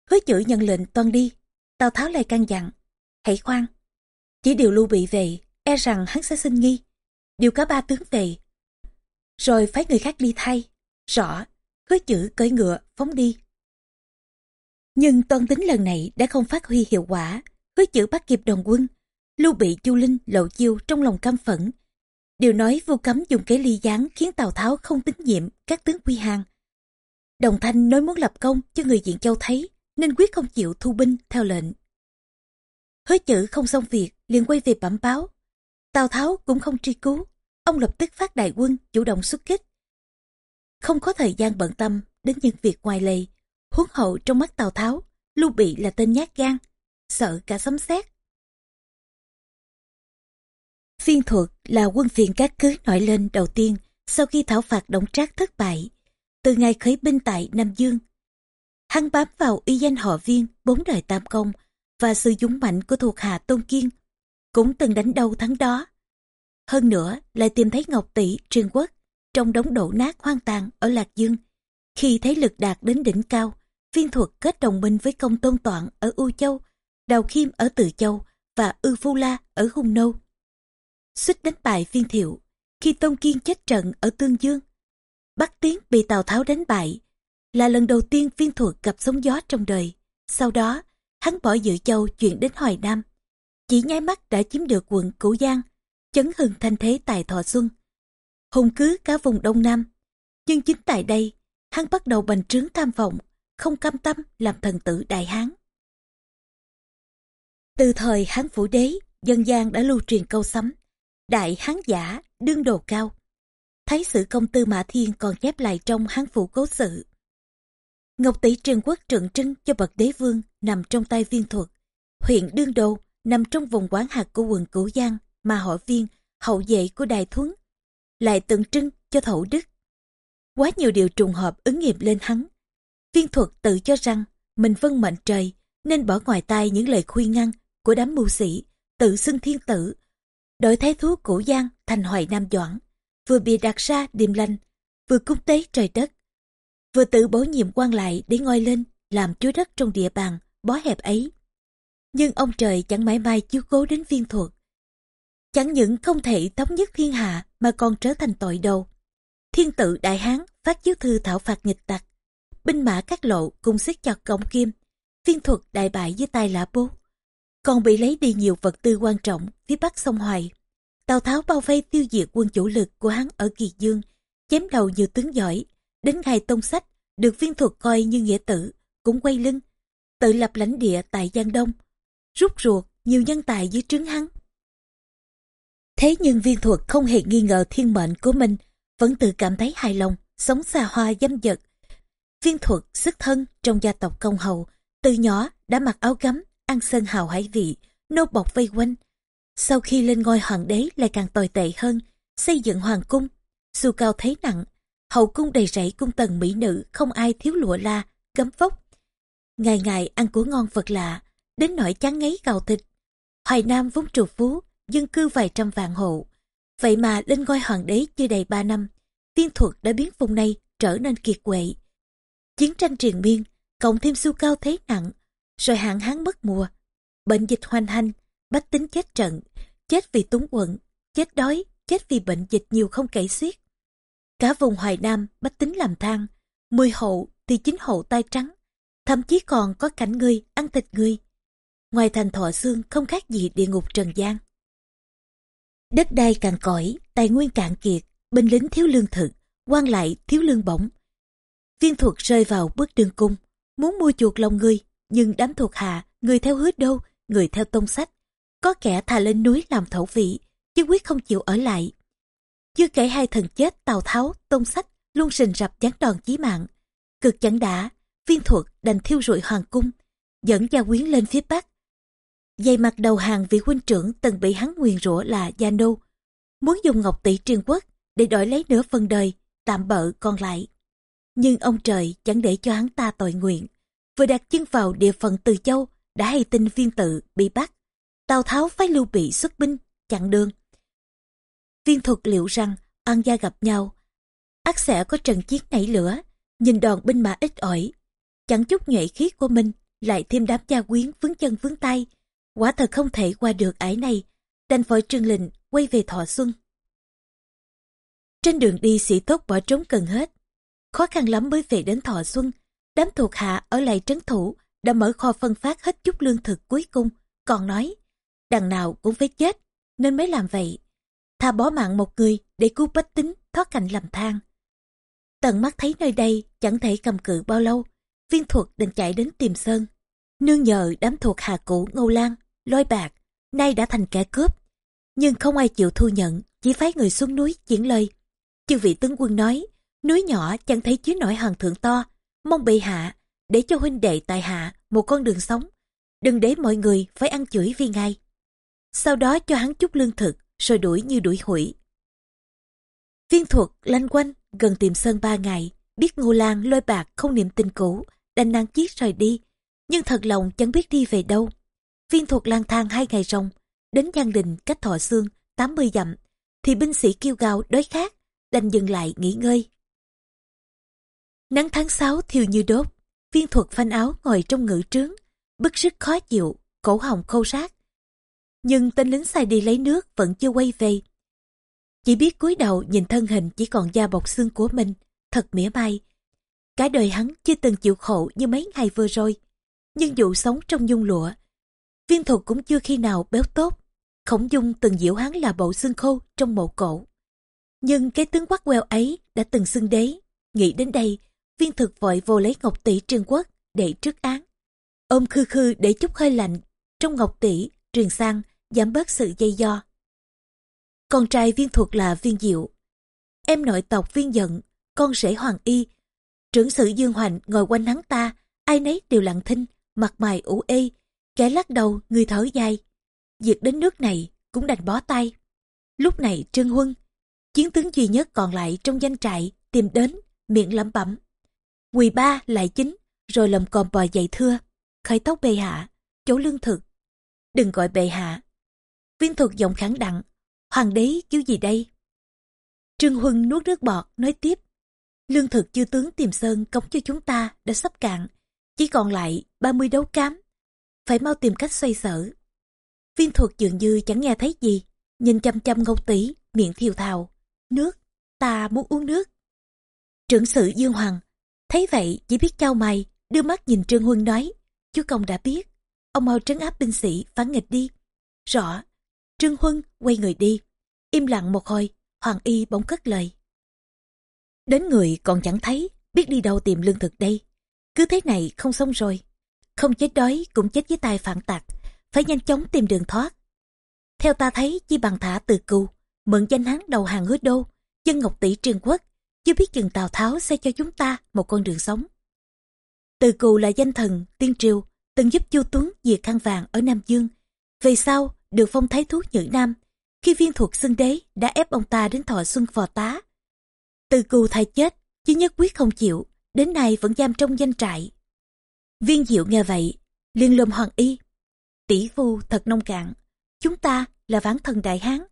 Hứa chữ nhận lệnh toàn đi, Tào Tháo lại căn dặn. Hãy khoan, chỉ điều lưu bị về, e rằng hắn sẽ sinh nghi. Điều cả ba tướng về. Rồi phái người khác đi thay. Rõ, hứa chữ cưỡi ngựa, phóng đi. Nhưng toan tính lần này đã không phát huy hiệu quả. Hứa chữ bắt kịp đồng quân. Lưu bị chu linh lộ chiêu trong lòng căm phẫn. Điều nói vô cấm dùng cái ly gián khiến Tào Tháo không tín nhiệm các tướng quy hàng. Đồng Thanh nói muốn lập công cho người diện châu thấy nên quyết không chịu thu binh theo lệnh. Hứa chữ không xong việc, liền quay về bẩm báo. Tào Tháo cũng không truy cứu, ông lập tức phát đại quân chủ động xuất kích. Không có thời gian bận tâm đến những việc ngoài lề, huống hậu trong mắt Tào Tháo, Lưu Bị là tên nhát gan, sợ cả sấm sét. Phiên thuật là quân phiền các cứ nổi lên đầu tiên sau khi thảo phạt Đổng Trác thất bại, từ ngày khởi binh tại Nam Dương. Hắn bám vào uy danh họ viên bốn đời tam công và sự dũng mạnh của thuộc hạ Tôn Kiên, cũng từng đánh đâu thắng đó. Hơn nữa lại tìm thấy Ngọc Tỷ, Trương Quốc trong đống đổ nát hoang tàn ở Lạc Dương. Khi thấy lực đạt đến đỉnh cao, viên thuật kết đồng minh với công tôn toạn ở U Châu, Đào Khiêm ở Từ Châu và Ư Phu La ở Hung Nô. Xích đánh bại viên thiệu, khi Tôn Kiên chết trận ở Tương Dương. Bắc Tiến bị Tào Tháo đánh bại, là lần đầu tiên viên thuật gặp sóng gió trong đời. Sau đó, hắn bỏ dự châu chuyển đến Hoài Nam. Chỉ nháy mắt đã chiếm được quận Cửu Giang, chấn hưng thanh thế tại Thọ Xuân. Hùng cứ cả vùng Đông Nam. Nhưng chính tại đây, hắn bắt đầu bành trướng tham vọng, không cam tâm làm thần tử Đại Hán. Từ thời Hán Phủ Đế, dân gian đã lưu truyền câu sấm, Đại Hán giả, đương đồ cao. Thấy sự công tư Mã Thiên còn chép lại trong Hán Phủ Cố Sự. Ngọc Tỷ Trần Quốc trượng trưng cho bậc đế vương nằm trong tay viên thuật. Huyện Đương Đô nằm trong vùng quán hạt của quận Cửu Giang mà họ viên, hậu vệ của Đài Thuấn. Lại tượng trưng cho thổ đức. Quá nhiều điều trùng hợp ứng nghiệm lên hắn. Viên thuật tự cho rằng mình vân mệnh trời nên bỏ ngoài tai những lời khuyên ngăn của đám mưu sĩ, tự xưng thiên tử. Đổi thái thú Cửu Giang thành hoài nam doãn, vừa bị đặt ra điềm lành, vừa cúng tế trời đất vừa tự bổ nhiệm quan lại để ngoi lên làm chúa đất trong địa bàn bó hẹp ấy. Nhưng ông trời chẳng mãi mai chiếu cố đến viên thuật. Chẳng những không thể thống nhất thiên hạ mà còn trở thành tội đầu. Thiên tự đại hán phát chiếu thư thảo phạt nghịch tặc. Binh mã các lộ cùng xích chặt cổng kim. Viên thuật đại bại dưới tay lã bố. Còn bị lấy đi nhiều vật tư quan trọng phía bắc sông Hoài. Tào Tháo bao vây tiêu diệt quân chủ lực của hắn ở Kỳ Dương, chém đầu nhiều tướng giỏi, Đến ngày tông sách, được viên thuật coi như nghĩa tử, cũng quay lưng, tự lập lãnh địa tại Giang Đông, rút ruột nhiều nhân tài dưới trướng hắn. Thế nhưng viên thuật không hề nghi ngờ thiên mệnh của mình, vẫn tự cảm thấy hài lòng, sống xa hoa dâm dật. Viên thuật xuất thân trong gia tộc công hầu, từ nhỏ đã mặc áo gấm, ăn sơn hào hải vị, nô bọc vây quanh. Sau khi lên ngôi hoàng đế lại càng tồi tệ hơn, xây dựng hoàng cung, dù cao thấy nặng, hậu cung đầy rẫy cung tần mỹ nữ không ai thiếu lụa la gấm vóc ngày ngày ăn của ngon vật lạ đến nỗi chán ngấy gào thịt. Hoài nam vốn trù phú dân cư vài trăm vạn hộ. Vậy mà lên ngôi hoàng đế chưa đầy ba năm tiên thuật đã biến vùng này trở nên kiệt quệ. Chiến tranh triền miên cộng thêm su cao thế nặng rồi hạn hán mất mùa bệnh dịch hoành hành bách tính chết trận chết vì túng quận chết đói chết vì bệnh dịch nhiều không kể xiết Cả vùng Hoài Nam bách tính làm than, 10 hộ thì chín hộ tay trắng, thậm chí còn có cảnh người ăn thịt người. Ngoài thành thọ xương không khác gì địa ngục trần gian. Đất đai càng cõi, tài nguyên cạn kiệt, binh lính thiếu lương thực, quan lại thiếu lương bổng. Viên thuật rơi vào bước đường cung, muốn mua chuộc lòng người, nhưng đám thuộc hạ, người theo hứa đâu người theo tông sách. Có kẻ thà lên núi làm thổ vị, chứ quyết không chịu ở lại. Chưa kể hai thần chết Tào Tháo, Tôn Sách luôn rình rập gián đòn chí mạng. Cực chẳng đã, viên thuật đành thiêu rụi hoàng cung, dẫn gia quyến lên phía bắc. Dày mặt đầu hàng vị huynh trưởng từng bị hắn nguyền rủa là Gia Nô, muốn dùng ngọc tỷ triền quốc để đổi lấy nửa phần đời, tạm bợ còn lại. Nhưng ông trời chẳng để cho hắn ta tội nguyện. Vừa đặt chân vào địa phận Từ Châu, đã hay tin viên tự bị bắt. Tào Tháo phái lưu bị xuất binh, chặn đường. Viên thuật liệu rằng an gia gặp nhau, ắt sẽ có trận chiến nảy lửa, nhìn đòn binh mã ít ỏi. Chẳng chút nhuệ khí của mình, lại thêm đám gia quyến vướng chân vướng tay. Quả thật không thể qua được ải này, đành vội trương lình quay về thọ xuân. Trên đường đi sĩ tốt bỏ trốn cần hết. Khó khăn lắm mới về đến thọ xuân, đám thuộc hạ ở lại trấn thủ đã mở kho phân phát hết chút lương thực cuối cùng, còn nói, đằng nào cũng phải chết, nên mới làm vậy. tha bỏ mạng một người để cứu bách tính thoát cảnh làm than. Tận mắt thấy nơi đây chẳng thể cầm cự bao lâu, viên thuật định chạy đến tìm Sơn. Nương nhờ đám thuộc hạ cũ Ngô Lan, lôi bạc, nay đã thành kẻ cướp. Nhưng không ai chịu thu nhận, chỉ phái người xuống núi chuyển lời. Chư vị tướng quân nói, núi nhỏ chẳng thấy chứa nổi hòn thượng to, mong bệ hạ, để cho huynh đệ tại hạ một con đường sống. Đừng để mọi người phải ăn chửi vì ngay. Sau đó cho hắn chút lương thực, rồi đuổi như đuổi hủy. Viên thuật lanh quanh gần tìm sơn ba ngày, biết Ngô Lan lôi bạc không niệm tình cũ, đành nàng chiếc rời đi, nhưng thật lòng chẳng biết đi về đâu. Viên thuật lang thang hai ngày ròng, đến Giang Đình cách Thọ Xương 80 dặm, thì binh sĩ kêu gào đói khát, đành dừng lại nghỉ ngơi. Nắng tháng 6 thiêu như đốt, viên thuật phanh áo ngồi trong ngự trướng, bức sức khó chịu, cổ họng khô rác. Nhưng tên lính sai đi lấy nước vẫn chưa quay về. Chỉ biết cúi đầu nhìn thân hình chỉ còn da bọc xương của mình, thật mỉa mai. Cả đời hắn chưa từng chịu khổ như mấy ngày vừa rồi. Nhưng dù sống trong dung lụa, viên thuật cũng chưa khi nào béo tốt. Khổng dung từng diễu hắn là bộ xương khô trong mộ cổ. Nhưng cái tướng quắc queo ấy đã từng xưng đế. Nghĩ đến đây, viên thực vội vô lấy ngọc tỷ trương quốc để trước án. Ôm khư khư để chút hơi lạnh, trong ngọc tỷ truyền sang giảm bớt sự dây do. Con trai viên thuật là viên diệu. Em nội tộc viên giận, con rể hoàng y. Trưởng sự dương hoành ngồi quanh hắn ta, ai nấy đều lặng thinh, mặt mày ủ ê, kẻ lắc đầu, người thở dài. Việc đến nước này cũng đành bó tay. Lúc này Trương Huân, chiến tướng duy nhất còn lại trong danh trại, tìm đến, miệng lẩm bẩm. Quỳ ba lại chính, rồi lầm còm bò dậy thưa. Khởi tóc bệ hạ, chỗ lương thực. Đừng gọi bệ hạ. Viên thuật giọng khẳng đặng, hoàng đế cứu gì đây? Trương Huân nuốt nước bọt, nói tiếp. Lương thực chư tướng tìm sơn cống cho chúng ta đã sắp cạn, chỉ còn lại 30 đấu cám. Phải mau tìm cách xoay sở. Viên thuật dường như chẳng nghe thấy gì, nhìn chăm chăm ngâu tỷ, miệng thiều thào. Nước, ta muốn uống nước. Trưởng sự Dương Hoàng, thấy vậy chỉ biết trao mày, đưa mắt nhìn Trương Huân nói, chú công đã biết, ông mau trấn áp binh sĩ phản nghịch đi. Rõ, Trương Huân quay người đi, im lặng một hồi, Hoàng Y bỗng cất lời. Đến người còn chẳng thấy, biết đi đâu tìm lương thực đây. Cứ thế này không xong rồi. Không chết đói cũng chết với tay phản tặc, phải nhanh chóng tìm đường thoát. Theo ta thấy chi bằng thả từ cừu, mượn danh hắn đầu hàng hứa đô, dân ngọc tỷ trường quốc, chưa biết chừng Tào Tháo sẽ cho chúng ta một con đường sống. Từ cù là danh thần, tiên triều, từng giúp Chu Tuấn diệt khăn vàng ở Nam Dương. Về sau, được phong thái thú Nhữ Nam, khi viên thuật xưng đế đã ép ông ta đến thọ xuân phò tá. Từ cù thay chết, chứ nhất quyết không chịu, đến nay vẫn giam trong danh trại. Viên diệu nghe vậy, liên lùm hoàng y. Tỷ phu thật nông cạn, chúng ta là ván thần đại hán,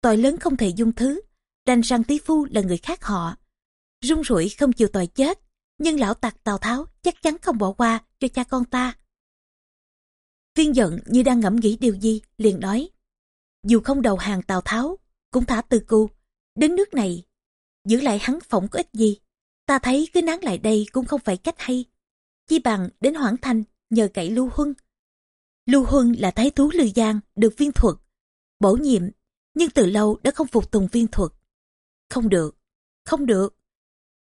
tội lớn không thể dung thứ, đành rằng tỷ phu là người khác họ. Rung rủi không chịu tội chết, nhưng lão tặc Tào Tháo chắc chắn không bỏ qua cho cha con ta. Viên giận như đang ngẫm nghĩ điều gì, liền nói. Dù không đầu hàng Tào Tháo, cũng thả từ cu. Đến nước này, giữ lại hắn phỏng có ích gì. Ta thấy cứ nán lại đây cũng không phải cách hay. Chi bằng đến Hoảng Thành nhờ cậy Lưu Huân. Lưu Huân là thái thú Lư Giang được viên thuật, bổ nhiệm, nhưng từ lâu đã không phục tùng viên thuật. Không được, không được.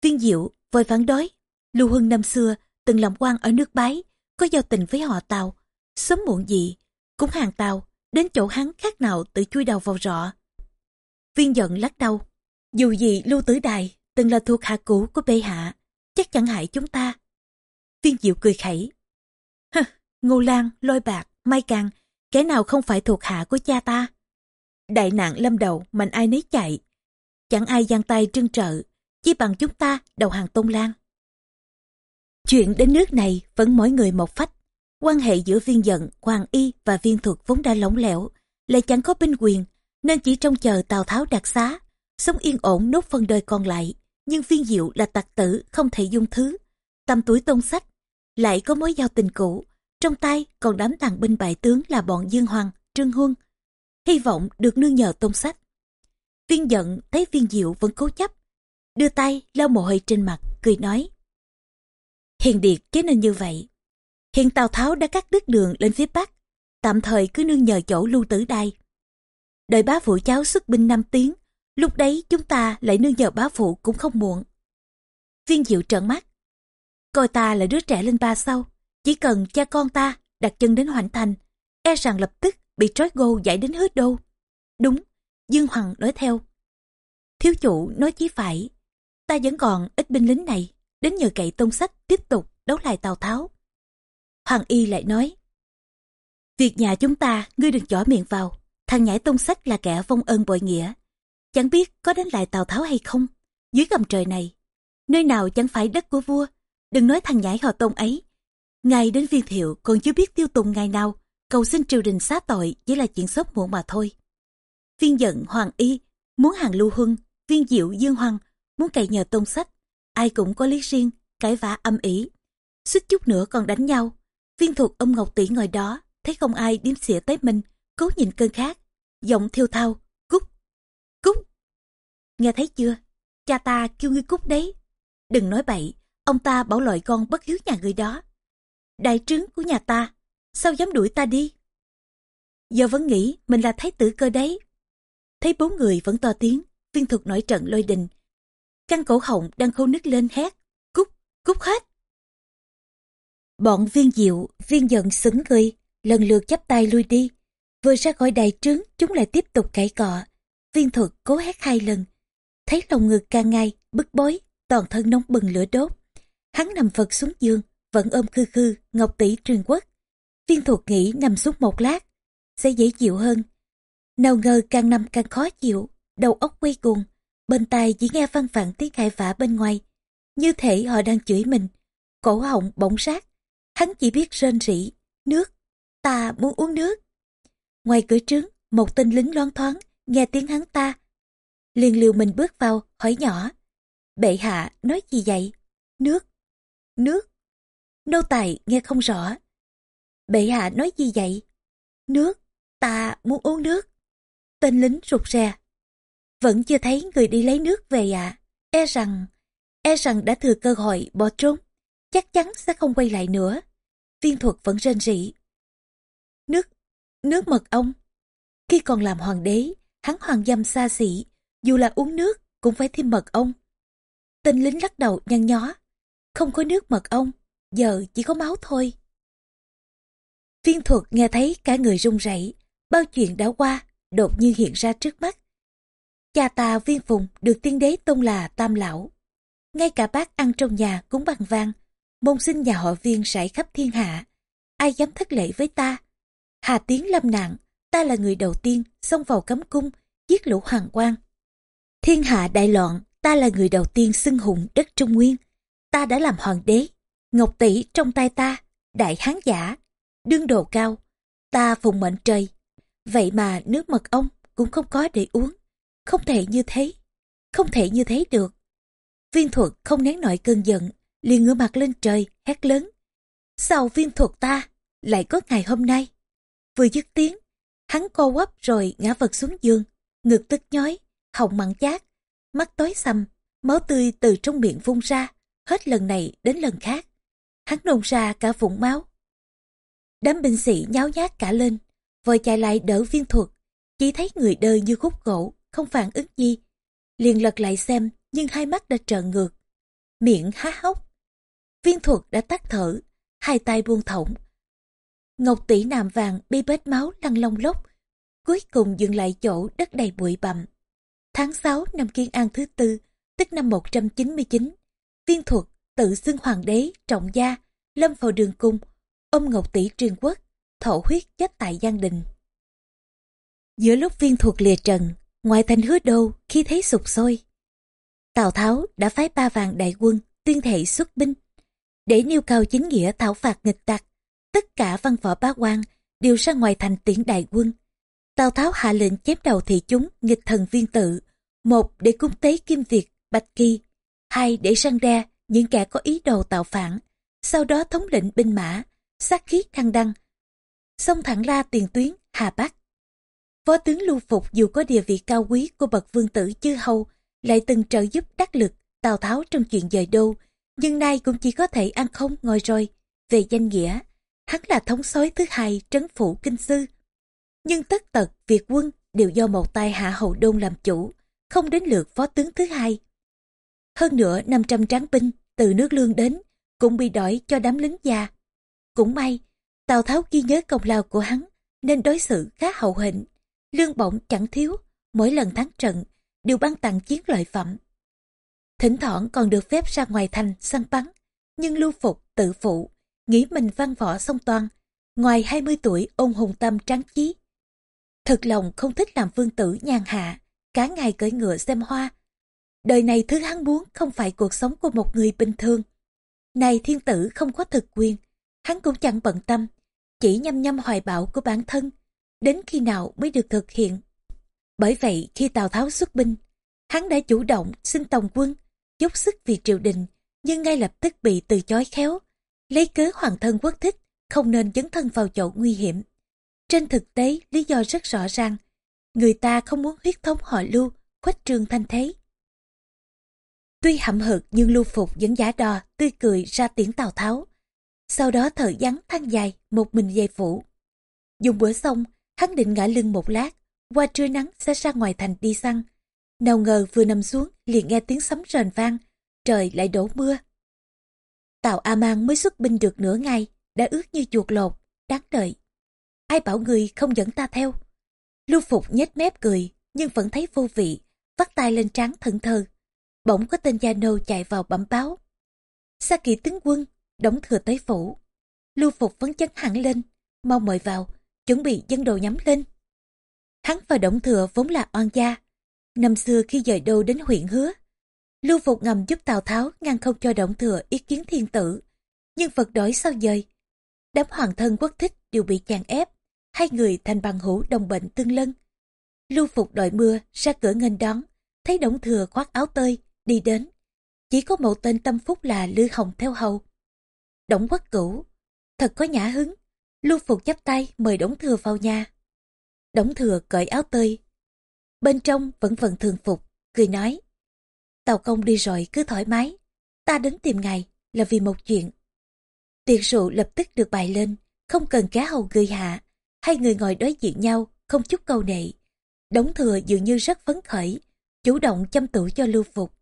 Viên diệu vội phản đối. Lưu Hưng năm xưa từng làm quan ở nước bái, có giao tình với họ Tàu. Sớm muộn gì, cũng hàng Tàu, đến chỗ hắn khác nào tự chui đầu vào rọ. Viên giận lắc đầu. Dù gì Lưu Tử Đài từng là thuộc hạ cũ của bệ hạ, chắc chẳng hại chúng ta. Viên diệu cười khẩy. Ngô Lan, Lôi Bạc, Mai Càng, kẻ nào không phải thuộc hạ của cha ta. Đại nạn lâm đầu, mạnh ai nấy chạy. Chẳng ai giang tay trưng trợ, chỉ bằng chúng ta đầu hàng Tôn Lan. Chuyện đến nước này vẫn mỗi người một phách. Quan hệ giữa viên giận, hoàng y và viên thuật vốn đã lỏng lẻo, lại chẳng có binh quyền, nên chỉ trông chờ Tào Tháo đặc xá, sống yên ổn nốt phần đời còn lại. Nhưng viên diệu là tặc tử, không thể dung thứ. Tầm tuổi tôn sách, lại có mối giao tình cũ, trong tay còn đám tàn binh bại tướng là bọn Dương Hoàng, Trương Huân. Hy vọng được nương nhờ tôn sách. Viên giận thấy viên diệu vẫn cố chấp, đưa tay lau mồ hôi trên mặt, cười nói. Hiền điệt chứ nên như vậy. Hiện Tào Tháo đã cắt đứt đường lên phía Bắc, tạm thời cứ nương nhờ chỗ lưu tử đai. Đợi bá phụ cháu xuất binh năm tiếng, lúc đấy chúng ta lại nương nhờ bá phụ cũng không muộn. Viên diệu trợn mắt. Coi ta là đứa trẻ lên ba sau, chỉ cần cha con ta đặt chân đến Hoành Thành, e rằng lập tức bị trói gô giải đến hết đô. Đúng, Dương Hoàng nói theo. Thiếu chủ nói chí phải, ta vẫn còn ít binh lính này, đến nhờ cậy tông sách tiếp tục đấu lại Tào Tháo. Hoàng Y lại nói, Việc nhà chúng ta, ngươi đừng chỏ miệng vào, thằng nhãi tông sách là kẻ vong ơn bội nghĩa. Chẳng biết có đánh lại Tào Tháo hay không, dưới gầm trời này. Nơi nào chẳng phải đất của vua, đừng nói thằng nhãi họ tông ấy. Ngài đến viên thiệu còn chưa biết tiêu tùng ngày nào, cầu xin triều đình xá tội chỉ là chuyện sớm muộn mà thôi. Viên giận Hoàng Y, muốn hàng lưu huân, viên diệu Dương Hoàng, muốn cậy nhờ tôn sách, ai cũng có lý riêng, cãi vã âm ỉ. Xích chút nữa còn đánh nhau. Viên thuộc ông Ngọc Tỷ ngồi đó, thấy không ai điếm xỉa tới mình, cố nhìn cơn khác. Giọng thiêu thao, cúc cúc Nghe thấy chưa? Cha ta kêu ngươi cúc đấy. Đừng nói bậy, ông ta bảo loại con bất hiếu nhà người đó. Đại trướng của nhà ta, sao dám đuổi ta đi? Giờ vẫn nghĩ mình là thái tử cơ đấy. Thấy bốn người vẫn to tiếng, viên thuật nổi trận lôi đình. Căn cổ họng đang khô nứt lên hét, cút, cút hết. Bọn viên diệu, viên giận xứng người, lần lượt chắp tay lui đi. Vừa ra khỏi đại trướng, chúng lại tiếp tục cãi cọ. Viên thuật cố hét hai lần. Thấy lòng ngực càng ngay, bức bối, toàn thân nóng bừng lửa đốt. Hắn nằm phật xuống giường, vẫn ôm khư khư, ngọc tỷ truyền quốc. Viên thuật nghĩ nằm xuống một lát, sẽ dễ chịu hơn. Nào ngờ càng nằm càng khó chịu, đầu óc quay cuồng, bên tai chỉ nghe văn vẳng tiếng cãi vã bên ngoài. Như thể họ đang chửi mình, cổ họng bỗng rác. Hắn chỉ biết rên rỉ, nước, ta muốn uống nước. Ngoài cửa trướng, một tên lính loan thoáng, nghe tiếng hắn ta. liền liều mình bước vào, hỏi nhỏ. Bệ hạ, nói gì vậy? Nước, nước. Nô tài nghe không rõ. Bệ hạ nói gì vậy? Nước, ta muốn uống nước. Tên lính rụt rè. Vẫn chưa thấy người đi lấy nước về ạ. À. E rằng, e rằng đã thừa cơ hội bỏ trốn. Chắc chắn sẽ không quay lại nữa. Viên thuật vẫn rên rỉ. Nước, nước mật ong. Khi còn làm hoàng đế, hắn hoàng dâm xa xỉ. Dù là uống nước, cũng phải thêm mật ong. Tên lính lắc đầu nhăn nhó. Không có nước mật ong, giờ chỉ có máu thôi. Viên thuật nghe thấy cả người run rẩy, bao chuyện đã qua, đột nhiên hiện ra trước mắt. Cha ta viên phùng được tiên đế tôn là tam lão. Ngay cả bác ăn trong nhà cũng bằng vang, môn sinh nhà họ viên rải khắp thiên hạ. Ai dám thất lễ với ta? Hà Tiến lâm nạn, ta là người đầu tiên xông vào cấm cung, giết lũ hoàng quan. Thiên hạ đại loạn, ta là người đầu tiên xưng hùng đất Trung Nguyên. Ta đã làm hoàng đế, ngọc tỷ trong tay ta, đại hán giả, đương đồ cao. Ta phùng mệnh trời, vậy mà nước mật ong cũng không có để uống. Không thể như thế, không thể như thế được. Viên thuật không nén nổi cơn giận, liền ngửa mặt lên trời, hét lớn. Sao viên thuật ta lại có ngày hôm nay? Vừa dứt tiếng, hắn co quắp rồi ngã vật xuống giường, ngực tức nhói, họng mặn chát, mắt tối xăm, máu tươi từ trong miệng phun ra, hết lần này đến lần khác. Hắn nôn ra cả vũng máu. Đám binh sĩ nháo nhác cả lên, vội chạy lại đỡ viên thuật, chỉ thấy người đơ như khúc gỗ, không phản ứng gì. liền lật lại xem, nhưng hai mắt đã trợn ngược. Miệng há hốc. Viên thuật đã tắt thở, hai tay buông thõng. Ngọc tỷ nạm vàng bi bết máu lăn lông lốc, cuối cùng dừng lại chỗ đất đầy bụi bặm. Tháng 6 năm kiên an thứ tư, tức năm 199 viên thuật tự xưng hoàng đế, trọng gia, lâm vào đường cung. Ôm ngọc tỷ truyền quốc, thổ huyết chết tại giang đình. Giữa lúc viên thuật lìa trần ngoại thành hứa đô khi thấy sụp sôi. Tào tháo đã phái ba vàng đại quân, tuyên thệ xuất binh. Để nêu cao chính nghĩa thảo phạt nghịch tặc, tất cả văn võ bá quan đều ra ngoài thành tiễn đại quân. Tào tháo hạ lệnh chém đầu thị chúng, nghịch thần viên tự. Một, để cung tế kim việt, bạch kỳ. Hai, để săn đe những kẻ có ý đồ tạo phản. Sau đó thống lĩnh binh mã, sát khí khăn đăng. Xông thẳng ra tiền tuyến, hà bắc phó tướng lưu phục dù có địa vị cao quý của bậc vương tử chư hầu, lại từng trợ giúp đắc lực, tào tháo trong chuyện dời đô, nhưng nay cũng chỉ có thể ăn không ngồi rồi. Về danh nghĩa, hắn là thống soái thứ hai trấn phủ kinh sư. Nhưng tất tật, việc quân đều do một tay hạ hầu đôn làm chủ, không đến lượt phó tướng thứ hai. Hơn nữa 500 tráng binh từ nước lương đến cũng bị đổi cho đám lính già. Cũng may, tào tháo ghi nhớ công lao của hắn, nên đối xử khá hậu hĩnh lương bổng chẳng thiếu, mỗi lần thắng trận đều ban tặng chiến lợi phẩm. Thỉnh thoảng còn được phép ra ngoài thành săn bắn, nhưng lưu phục tự phụ, nghĩ mình văn võ song toàn, ngoài 20 tuổi ôn hùng tâm tráng chí. Thật lòng không thích làm vương tử nhàn hạ, cả ngày cưỡi ngựa xem hoa. Đời này thứ hắn muốn không phải cuộc sống của một người bình thường. Này thiên tử không có thực quyền, hắn cũng chẳng bận tâm, chỉ nhăm nhăm hoài bão của bản thân đến khi nào mới được thực hiện. Bởi vậy, khi tào tháo xuất binh, hắn đã chủ động xin tòng quân, dốc sức vì triều đình, nhưng ngay lập tức bị từ chối khéo, lấy cớ hoàng thân quốc thích không nên dấn thân vào chỗ nguy hiểm. Trên thực tế, lý do rất rõ ràng, người ta không muốn huyết thống họ lưu khuếch trương thanh thế. Tuy hậm hực nhưng lưu phục vẫn giả đò, tươi cười ra tiếng tào tháo. Sau đó thở vắng than dài một mình về phủ. Dùng bữa xong hắn định ngã lưng một lát, qua trưa nắng sẽ ra ngoài thành đi săn. Nào ngờ vừa nằm xuống liền nghe tiếng sấm rền vang, trời lại đổ mưa. Tào a mang mới xuất binh được nửa ngày, đã ướt như chuột lột, đáng đợi. Ai bảo người không dẫn ta theo? Lưu phục nhếch mép cười, nhưng vẫn thấy vô vị, vắt tay lên trán thận thờ. Bỗng có tên gia nô chạy vào bẩm báo. Sa kỳ tướng quân, đóng thừa tới phủ. Lưu phục vẫn chấn hẳn lên, mau mời vào chuẩn bị dân đồ nhắm lên. Hắn và động thừa vốn là oan gia. Năm xưa khi dời đô đến huyện hứa, lưu phục ngầm giúp tào tháo ngăn không cho động thừa ý kiến thiên tử. Nhưng vật đổi sao dời? Đám hoàng thân quốc thích đều bị chàng ép, hai người thành bằng hữu đồng bệnh tương lân. Lưu phục đội mưa ra cửa nghênh đón, thấy động thừa khoác áo tơi, đi đến. Chỉ có một tên tâm phúc là lư hồng theo hầu. Động quốc cửu, thật có nhã hứng lưu phục chắp tay mời đống thừa vào nhà. Đống thừa cởi áo tơi. Bên trong vẫn vẫn thường phục, cười nói. Tàu công đi rồi cứ thoải mái, ta đến tìm ngài là vì một chuyện. Tiệc rượu lập tức được bày lên, không cần cá hầu gửi hạ, hai người ngồi đối diện nhau không chút câu nệ. Đống thừa dường như rất phấn khởi, chủ động chăm tủ cho lưu phục.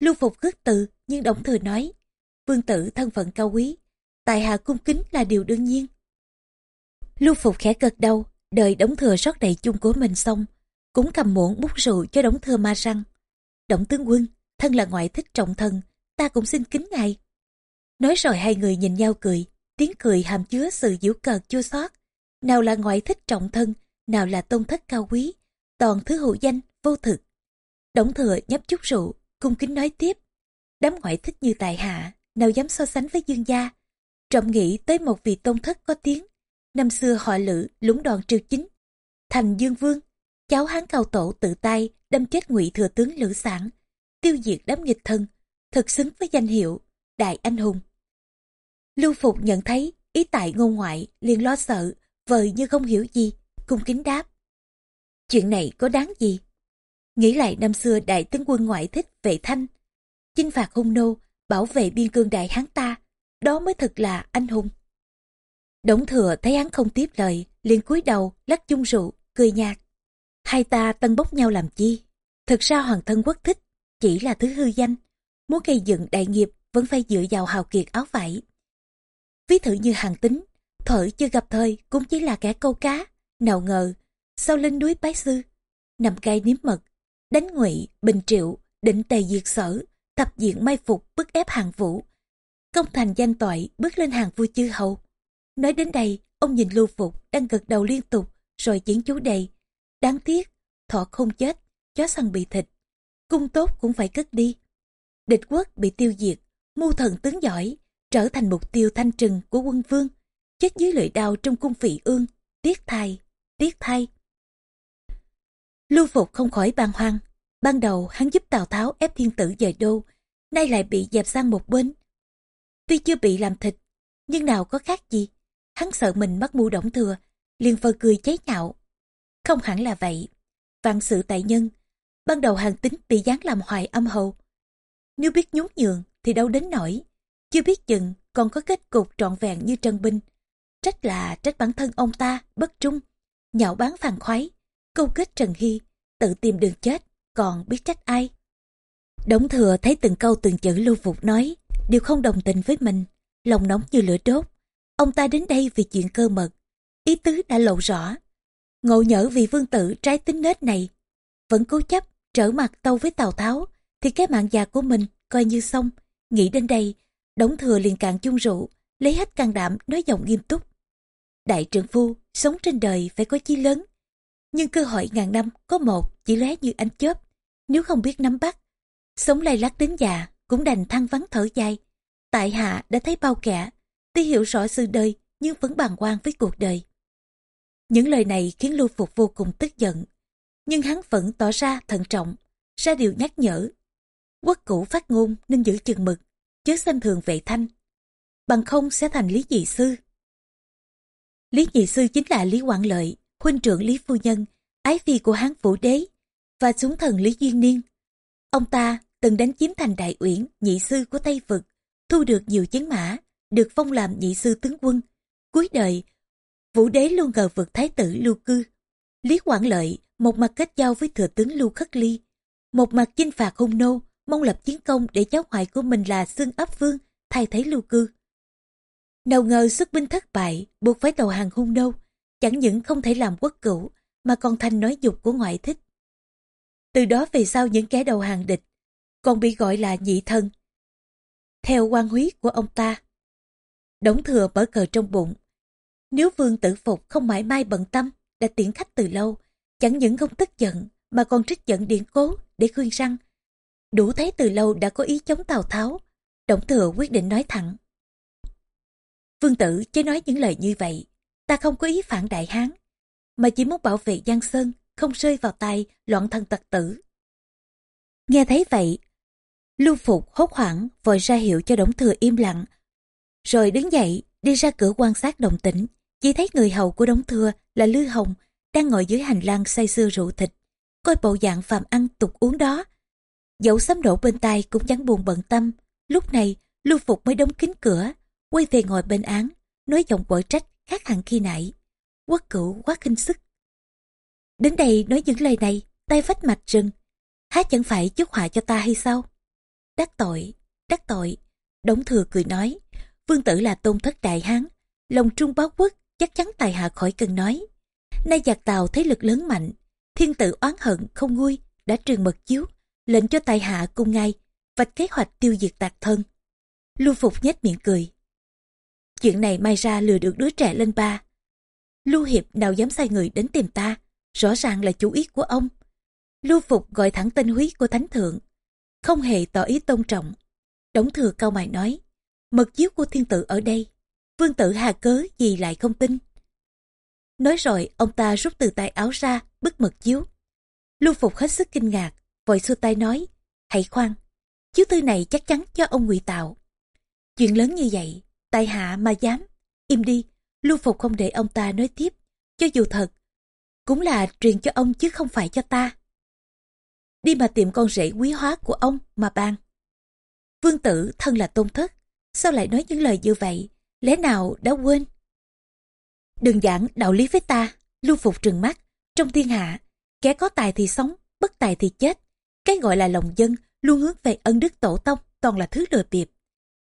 Lưu phục khước từ, nhưng đống thừa nói, vương tử thân phận cao quý tài hạ cung kính là điều đương nhiên lưu phục khẽ gật đầu, đợi đống thừa rót đầy chung của mình xong, cũng cầm muỗng bút rượu cho đống thừa ma răng. Động tướng quân, thân là ngoại thích trọng thân ta cũng xin kính ngài. Nói rồi hai người nhìn nhau cười, tiếng cười hàm chứa sự giễu cợt chua xót. Nào là ngoại thích trọng thân nào là tôn thất cao quý, toàn thứ hữu danh, vô thực. Đổng thừa nhấp chút rượu, cung kính nói tiếp, đám ngoại thích như tại hạ, nào dám so sánh với dương gia trọng nghĩ tới một vị tôn thất có tiếng năm xưa họ lữ lũng đoàn triều chính. Thành dương vương, cháu hán cao tổ tự tay đâm chết ngụy thừa tướng lữ sản, tiêu diệt đám nghịch thân thực xứng với danh hiệu đại anh hùng. Lưu phục nhận thấy ý tại ngôn ngoại liền lo sợ, vời như không hiểu gì, cung kính đáp. Chuyện này có đáng gì? Nghĩ lại năm xưa đại tướng quân ngoại thích vệ thanh, chinh phạt hung nô, bảo vệ biên cương đại hán ta, đó mới thật là anh hùng đổng thừa thấy hắn không tiếp lời liền cúi đầu lắc chung rượu cười nhạt hai ta tân bốc nhau làm chi Thực ra hoàng thân quốc thích chỉ là thứ hư danh. Muốn gây dựng đại nghiệp vẫn phải dựa vào hào kiệt áo vải. Ví thử như hàng tính, thở chưa gặp thời cũng chỉ là kẻ câu cá. Nào ngờ, sau lên núi bái sư, nằm cay nếm mật, đánh ngụy, bình triệu, định tề diệt sở, tập diện mai phục bức ép hàng vũ. Công thành danh toại bước lên hàng vua chư hầu. Nói đến đây, ông nhìn lưu phục đang gật đầu liên tục rồi chuyển chú đề. Đáng tiếc, thọ không chết, chó săn bị thịt. Cung tốt cũng phải cất đi. Địch quốc bị tiêu diệt, mưu thần tướng giỏi, trở thành mục tiêu thanh trừng của quân vương. Chết dưới lưỡi đao trong cung phỉ ương, tiếc thay, tiếc thay. Lưu Phục không khỏi bàng hoàng. Ban đầu hắn giúp Tào Tháo ép thiên tử dời đô, nay lại bị dẹp sang một bên. Tuy chưa bị làm thịt, nhưng nào có khác gì. Hắn sợ mình mắc mưu động thừa, liền phờ cười chế nhạo. Không hẳn là vậy. Vạn sự tại nhân, ban đầu hàng tính bị dán làm hoài âm hầu. Nếu biết nhún nhường thì đâu đến nổi. Chưa biết chừng còn có kết cục trọn vẹn như Trần Binh. Trách là trách bản thân ông ta, bất trung, nhạo bán phàn khoái, câu kết Trần Hy, tự tìm đường chết, còn biết trách ai. Đống thừa thấy từng câu từng chữ lưu phục nói, đều không đồng tình với mình, lòng nóng như lửa đốt. Ông ta đến đây vì chuyện cơ mật, ý tứ đã lộ rõ. Ngộ nhỡ vì vương tử trái tính nết này, vẫn cố chấp trở mặt tâu với Tào Tháo, thì cái mạng già của mình coi như xong. Nghĩ đến đây, đống thừa liền cạn chung rượu, lấy hết can đảm nói giọng nghiêm túc. Đại trưởng phu, sống trên đời phải có chí lớn. Nhưng cơ hội ngàn năm có một chỉ lóe như ánh chớp. Nếu không biết nắm bắt, sống lay lắc đến già cũng đành thăng vắng thở dài. Tại hạ đã thấy bao kẻ, tuy hiểu rõ sự đời nhưng vẫn bàng quan với cuộc đời. Những lời này khiến Lưu Phục vô cùng tức giận. Nhưng hắn vẫn tỏ ra thận trọng, ra điều nhắc nhở. Quốc cũ phát ngôn nên giữ chừng mực, chứ xem thường vệ thanh. Bằng không sẽ thành lý dị sư. Lý dị sư chính là Lý Quảng Lợi, huynh trưởng Lý Phu Nhân, ái phi của Hán Vũ Đế và xuống thần Lý Duyên Niên. Ông ta từng đánh chiếm thành đại uyển, nhị sư của Tây Vực, thu được nhiều chiến mã, được phong làm nhị sư tướng quân. Cuối đời, Vũ Đế luôn ngờ vực Thái tử Lưu Cư. Lý Quảng Lợi một mặt kết giao với thừa tướng Lưu khắc Ly, một mặt chinh phạt hung nô, mong lập chiến công để cháu ngoại của mình là Xương Ấp Vương thay thế Lưu Cư. Nào ngờ xuất binh thất bại, buộc phải đầu hàng hung nô, chẳng những không thể làm quốc cửu, mà còn thành nói dục của ngoại thích. Từ đó về sau những kẻ đầu hàng địch, còn bị gọi là nhị thân. Theo quan húy của ông ta, đóng thừa mở cờ trong bụng. Nếu vương tử phục không mãi mai bận tâm, đã tiễn khách từ lâu, chẳng những không tức giận, mà còn trích giận điện cố để khuyên răng. Đủ thấy từ lâu đã có ý chống Tào Tháo, Đổng thừa quyết định nói thẳng. Vương tử chỉ nói những lời như vậy, ta không có ý phản đại hán, mà chỉ muốn bảo vệ Giang Sơn, không rơi vào tay loạn thần tặc tử. Nghe thấy vậy, Lưu Phục hốt hoảng vội ra hiệu cho Đổng Thừa im lặng, rồi đứng dậy đi ra cửa quan sát đồng tĩnh, chỉ thấy người hầu của đống thưa là Lư Hồng đang ngồi dưới hành lang say sưa rượu thịt, coi bộ dạng phàm ăn tục uống đó. Dẫu sấm đổ bên tai cũng chẳng buồn bận tâm, lúc này Lưu Phục mới đóng kín cửa, quay về ngồi bên án, nói giọng quở trách khác hẳn khi nãy. Quốc cửu quá kinh sức. Đến đây nói những lời này, tay vách mạch rừng. Há chẳng phải chút họa cho ta hay sao? Đắc tội, đắc tội. Đống thừa cười nói, vương tử là tôn thất đại hán, lòng trung báo quốc chắc chắn tài hạ khỏi cần nói. Nay giặc tàu thế lực lớn mạnh, thiên tử oán hận không nguôi, đã truyền mật chiếu, lệnh cho tài hạ cùng ngay, vạch kế hoạch tiêu diệt tạc thân. Lưu Phục nhếch miệng cười. Chuyện này mai ra lừa được đứa trẻ lên ba. Lưu Hiệp nào dám sai người đến tìm ta, rõ ràng là chủ ý của ông. Lưu Phục gọi thẳng tên húy của Thánh Thượng, không hề tỏ ý tôn trọng. Đống thừa cao mày nói, mật chiếu của thiên tử ở đây, vương tử hà cớ gì lại không tin. Nói rồi, ông ta rút từ tay áo ra, bức mật chiếu. Lưu Phục hết sức kinh ngạc, vội xua tay nói, hãy khoan, chiếu thư này chắc chắn cho ông ngụy tạo. Chuyện lớn như vậy, tại hạ mà dám, im đi, Lưu Phục không để ông ta nói tiếp, cho dù thật, cũng là truyền cho ông chứ không phải cho ta. Đi mà tìm con rể quý hóa của ông mà ban. Vương tử thân là tôn thất, sao lại nói những lời như vậy, lẽ nào đã quên? Đừng giảng đạo lý với ta, lưu phục trừng mắt, trong thiên hạ, kẻ có tài thì sống, bất tài thì chết, Cái gọi là lòng dân luôn hướng về ân đức tổ tông toàn là thứ lừa bịp.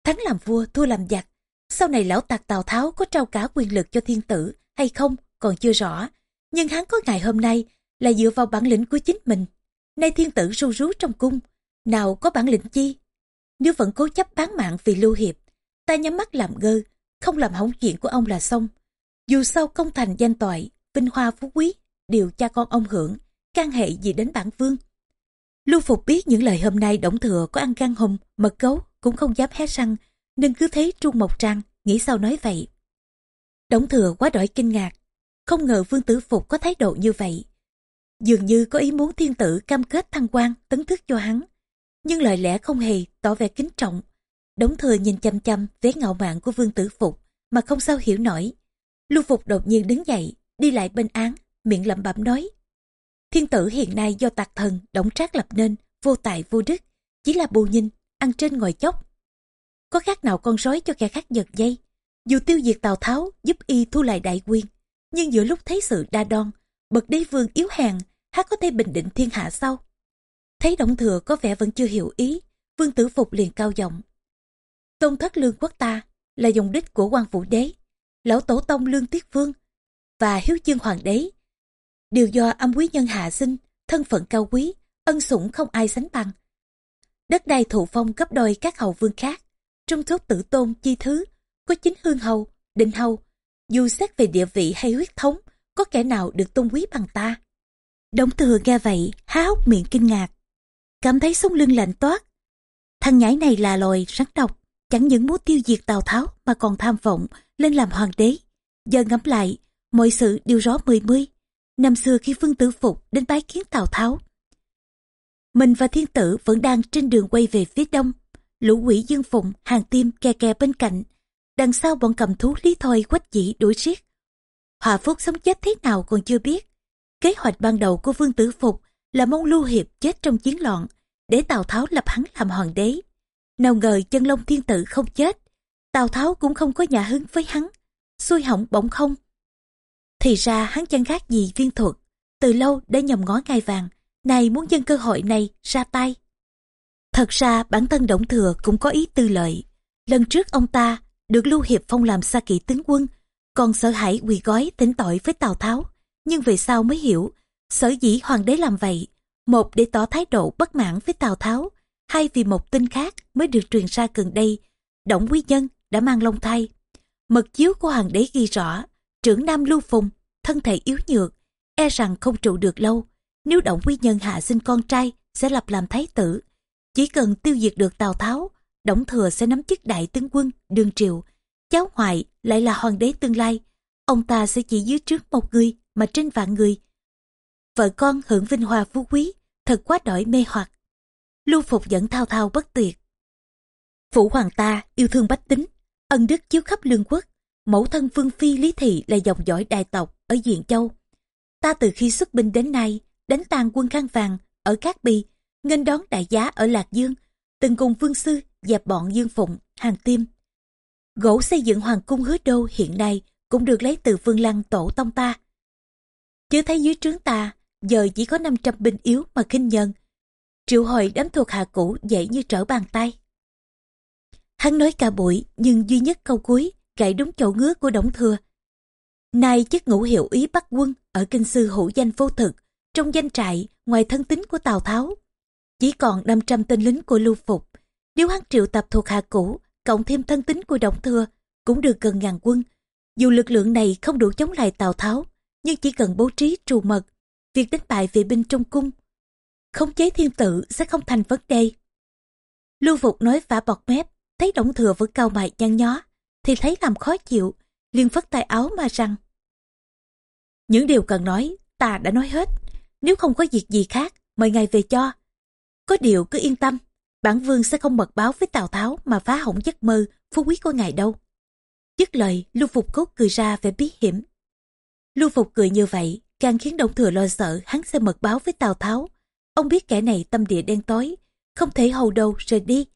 Thắng làm vua, thua làm giặc. Sau này lão tạc Tào Tháo có trao cả quyền lực cho thiên tử hay không còn chưa rõ. Nhưng hắn có ngày hôm nay là dựa vào bản lĩnh của chính mình. Nay thiên tử ru rú trong cung, nào có bản lĩnh chi. Nếu vẫn cố chấp bán mạng vì lưu hiệp, ta nhắm mắt làm ngơ, không làm hỏng chuyện của ông là xong. Dù sau công thành danh toại, vinh hoa phú quý, đều cha con ông hưởng, can hệ gì đến bản vương. Lưu Phục biết những lời hôm nay Đổng Thừa có ăn gan hùng, mật gấu cũng không dám hé răng, nên cứ thấy Trung Mộc Trang nghĩ sao nói vậy. Đổng Thừa quá đỗi kinh ngạc, không ngờ Vương Tử Phục có thái độ như vậy. Dường như có ý muốn thiên tử cam kết thăng quan tấn thức cho hắn. Nhưng lời lẽ không hề tỏ vẻ kính trọng. Đống thừa nhìn chăm chăm vẻ ngạo mạn của Vương Tử Phục mà không sao hiểu nổi. Lưu Phục đột nhiên đứng dậy, đi lại bên án, miệng lẩm bẩm nói. Thiên tử hiện nay do tạc thần, đổng trác lập nên, vô tài vô đức, chỉ là bù nhìn, ăn trên ngồi chốc. Có khác nào con sói cho kẻ khác giật dây. Dù tiêu diệt Tào Tháo giúp y thu lại đại quyền, nhưng giữa lúc thấy sự đa đoan, bậc đế vương yếu hèn, hát có thể bình định thiên hạ sau. Thấy Đổng Thừa có vẻ vẫn chưa hiểu ý, Vương Tử Phục liền cao giọng. Tông thất lương quốc ta là dòng đích của quan vũ đế, lão tổ tông lương tiết vương và hiếu chương hoàng đế. Đều do âm quý nhân hạ sinh, thân phận cao quý, ân sủng không ai sánh bằng. Đất đai thụ phong cấp đôi các hầu vương khác, trong số tử tôn chi thứ, có chính hương hầu, định hầu. Dù xét về địa vị hay huyết thống, có kẻ nào được tôn quý bằng ta. Đống thừa nghe vậy, há hốc miệng kinh ngạc. Cảm thấy sống lưng lạnh toát. Thằng nhãi này là loài rắn độc, chẳng những muốn tiêu diệt Tào Tháo mà còn tham vọng lên làm hoàng đế. Giờ ngẫm lại, mọi sự đều rõ mười mươi. Năm xưa khi Phương Tử Phục đến bái kiến Tào Tháo, mình và thiên tử vẫn đang trên đường quay về phía đông. Lũ quỷ dương phụng, hàng tim kè kè bên cạnh. Đằng sau bọn cầm thú lý thôi quách dĩ đuổi riết. Hòa Phúc sống chết thế nào còn chưa biết. Kế hoạch ban đầu của Vương Tử Phục là mong Lưu Hiệp chết trong chiến loạn, để Tào Tháo lập hắn làm hoàng đế. Nào ngờ chân long thiên tử không chết, Tào Tháo cũng không có nhà hứng với hắn, xui hỏng bỗng không. Thì ra hắn chẳng khác gì viên thuật, từ lâu đã nhầm ngó ngai vàng, này muốn dân cơ hội này ra tay. Thật ra bản thân Động Thừa cũng có ý tư lợi. Lần trước ông ta được Lưu Hiệp phong làm xa kỵ tướng quân, còn sợ hãi quỳ gói tỉnh tội với Tào Tháo. Nhưng về sau mới hiểu, sở dĩ hoàng đế làm vậy, một để tỏ thái độ bất mãn với Tào Tháo, hai vì một tin khác mới được truyền ra gần đây, Động Quý Nhân đã mang long thai. Mật chiếu của hoàng đế ghi rõ, trưởng nam Lưu Phùng, thân thể yếu nhược, e rằng không trụ được lâu. Nếu Động Quý Nhân hạ sinh con trai, sẽ lập làm thái tử. Chỉ cần tiêu diệt được Tào Tháo, Đổng Thừa sẽ nắm chức đại tướng quân, đương triều. Cháu ngoại lại là hoàng đế tương lai. Ông ta sẽ chỉ dưới trước một người mà trên vạn người. Vợ con hưởng vinh hoa phú quý, thật quá đổi mê hoặc. Lưu Phục vẫn thao thao bất tuyệt. Phủ hoàng ta yêu thương bách tính, ân đức chiếu khắp lương quốc. Mẫu thân Vương Phi Lý Thị là dòng dõi đại tộc ở Diện Châu. Ta từ khi xuất binh đến nay, đánh tan quân khang vàng ở Cát Bi, nghênh đón đại giá ở Lạc Dương, từng cùng Vương Sư dẹp bọn Dương Phụng, Hàng Tiêm. Gỗ xây dựng Hoàng cung hứa đô hiện nay cũng được lấy từ Vương Lăng tổ tông ta. Chứ thấy dưới trướng ta, giờ chỉ có 500 binh yếu mà khinh nhân. Triệu hồi đám thuộc hạ cũ dễ như trở bàn tay. Hắn nói cả buổi, nhưng duy nhất câu cuối, gãy đúng chỗ ngứa của Đổng Thừa. Nay chức ngũ hiệu ý bắt quân ở kinh sư hữu danh vô thực, trong danh trại, ngoài thân tính của Tào Tháo. Chỉ còn 500 tên lính của Lưu Phục. Nếu hắn triệu tập thuộc hạ cũ, cộng thêm thân tính của Đổng Thừa, cũng được gần ngàn quân. Dù lực lượng này không đủ chống lại Tào Tháo, nhưng chỉ cần bố trí trù mật, việc đánh bại vệ binh trong cung, khống chế thiên tử sẽ không thành vấn đề. Lưu Phục nói vả bọt mép, thấy Đổng Thừa vẫn cao mày nhăn nhó, thì thấy làm khó chịu, liền phất tay áo mà rằng. Những điều cần nói, ta đã nói hết, nếu không có việc gì khác, mời ngài về cho. Có điều cứ yên tâm, bản vương sẽ không mật báo với Tào Tháo mà phá hỏng giấc mơ phú quý của ngài đâu. Dứt lời, Lưu Phục cốt cười ra vẻ bí hiểm. Lưu Phục cười như vậy, càng khiến Đông Thừa lo sợ hắn sẽ mật báo với Tào Tháo. Ông biết kẻ này tâm địa đen tối, không thể hầu đầu rời đi.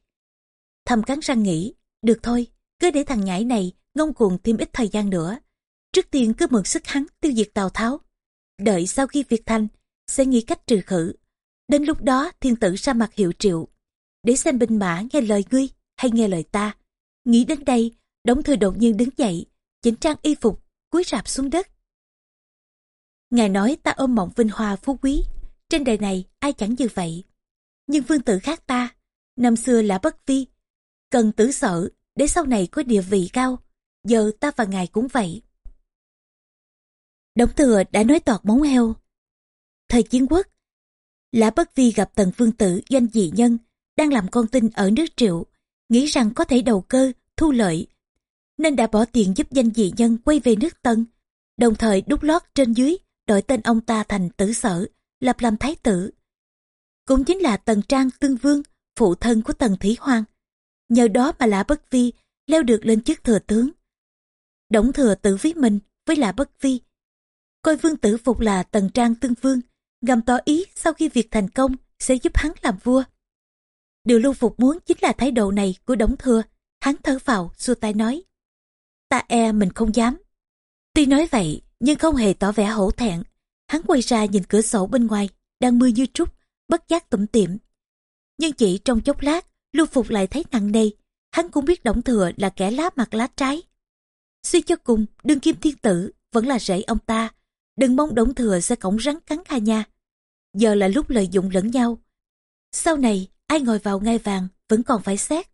Thầm cắn răng nghĩ, được thôi, cứ để thằng nhãi này ngông cuồng thêm ít thời gian nữa. Trước tiên cứ mượn sức hắn tiêu diệt Tào Tháo. Đợi sau khi việc thành, sẽ nghĩ cách trừ khử. Đến lúc đó thiên tử ra mặt hiệu triệu, để xem binh mã nghe lời ngươi hay nghe lời ta. Nghĩ đến đây, đống thư đột nhiên đứng dậy, chỉnh trang y phục, cúi rạp xuống đất. Ngài nói ta ôm mộng vinh hoa phú quý, trên đời này ai chẳng như vậy. Nhưng vương tử khác ta, năm xưa là bất vi, cần tử sợ để sau này có địa vị cao, giờ ta và ngài cũng vậy. Đống thừa đã nói toạc móng heo. Thời chiến quốc, Lã Bất Vi gặp tần vương tử doanh dị nhân, đang làm con tin ở nước triệu, nghĩ rằng có thể đầu cơ, thu lợi, nên đã bỏ tiền giúp danh dị nhân quay về nước Tân, đồng thời đúc lót trên dưới đổi tên ông ta thành tử sở, lập làm thái tử. Cũng chính là tần trang tương vương, phụ thân của tần thủy hoàng. Nhờ đó mà lã bất vi leo được lên chức thừa tướng. Đổng thừa tự ví mình với lã bất vi. Coi vương tử phục là tần trang tương vương, ngầm tỏ ý sau khi việc thành công sẽ giúp hắn làm vua. Điều lưu phục muốn chính là thái độ này của đống thừa. Hắn thở vào, xua tay nói. Ta e mình không dám. Tuy nói vậy, nhưng không hề tỏ vẻ hổ thẹn. Hắn quay ra nhìn cửa sổ bên ngoài, đang mưa như trút, bất giác tủm tỉm. Nhưng chỉ trong chốc lát, lưu phục lại thấy nặng nề. Hắn cũng biết đổng thừa là kẻ lá mặt lá trái. Suy cho cùng, đương kim thiên tử vẫn là rễ ông ta. Đừng mong đổng thừa sẽ cổng rắn cắn kha nha. Giờ là lúc lợi dụng lẫn nhau. Sau này, ai ngồi vào ngai vàng vẫn còn phải xét.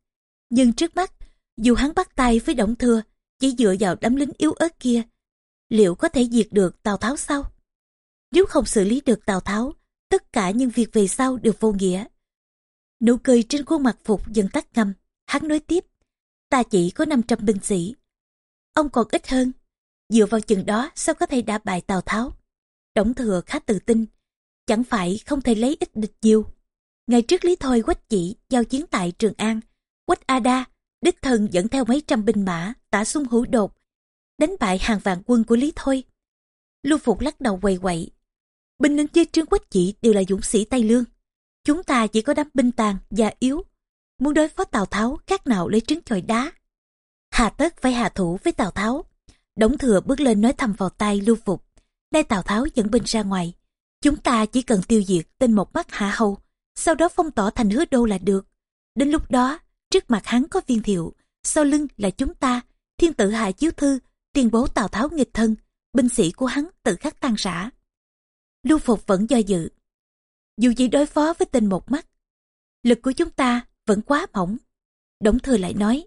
Nhưng trước mắt, dù hắn bắt tay với Đổng Thừa, chỉ dựa vào đám lính yếu ớt kia, liệu có thể diệt được Tào Tháo sao? Nếu không xử lý được Tào Tháo, tất cả những việc về sau đều vô nghĩa. Nụ cười trên khuôn mặt Phục dần tắt ngầm, hắn nói tiếp, ta chỉ có 500 binh sĩ. Ông còn ít hơn, dựa vào chừng đó sao có thể đả bại Tào Tháo? Đổng Thừa khá tự tin, chẳng phải không thể lấy ít địch nhiều. Ngày trước Lý Thôi quách chỉ giao chiến tại Trường An, quách A Đa, đích thân dẫn theo mấy trăm binh mã, tả xung hữu đột, đánh bại hàng vạn quân của Lý Thôi. Lưu Phục lắc đầu quầy quậy. Binh lính dưới trướng quách chỉ đều là dũng sĩ Tây Lương. Chúng ta chỉ có đám binh tàn, già yếu. Muốn đối phó Tào Tháo, khác nào lấy trứng chọi đá. Hà tất phải hạ thủ với Tào Tháo. Đống thừa bước lên nói thầm vào tay Lưu Phục. Nay Tào Tháo dẫn binh ra ngoài. Chúng ta chỉ cần tiêu diệt tên một mắt hạ hầu sau đó phong tỏ thành hứa đô là được. Đến lúc đó, trước mặt hắn có viên thiệu, sau lưng là chúng ta, thiên tử hạ chiếu thư, tuyên bố Tào Tháo nghịch thân, binh sĩ của hắn tự khắc tan rã. Lưu Phục vẫn do dự. Dù chỉ đối phó với tên một mắt, lực của chúng ta vẫn quá mỏng. Đổng Thừa lại nói,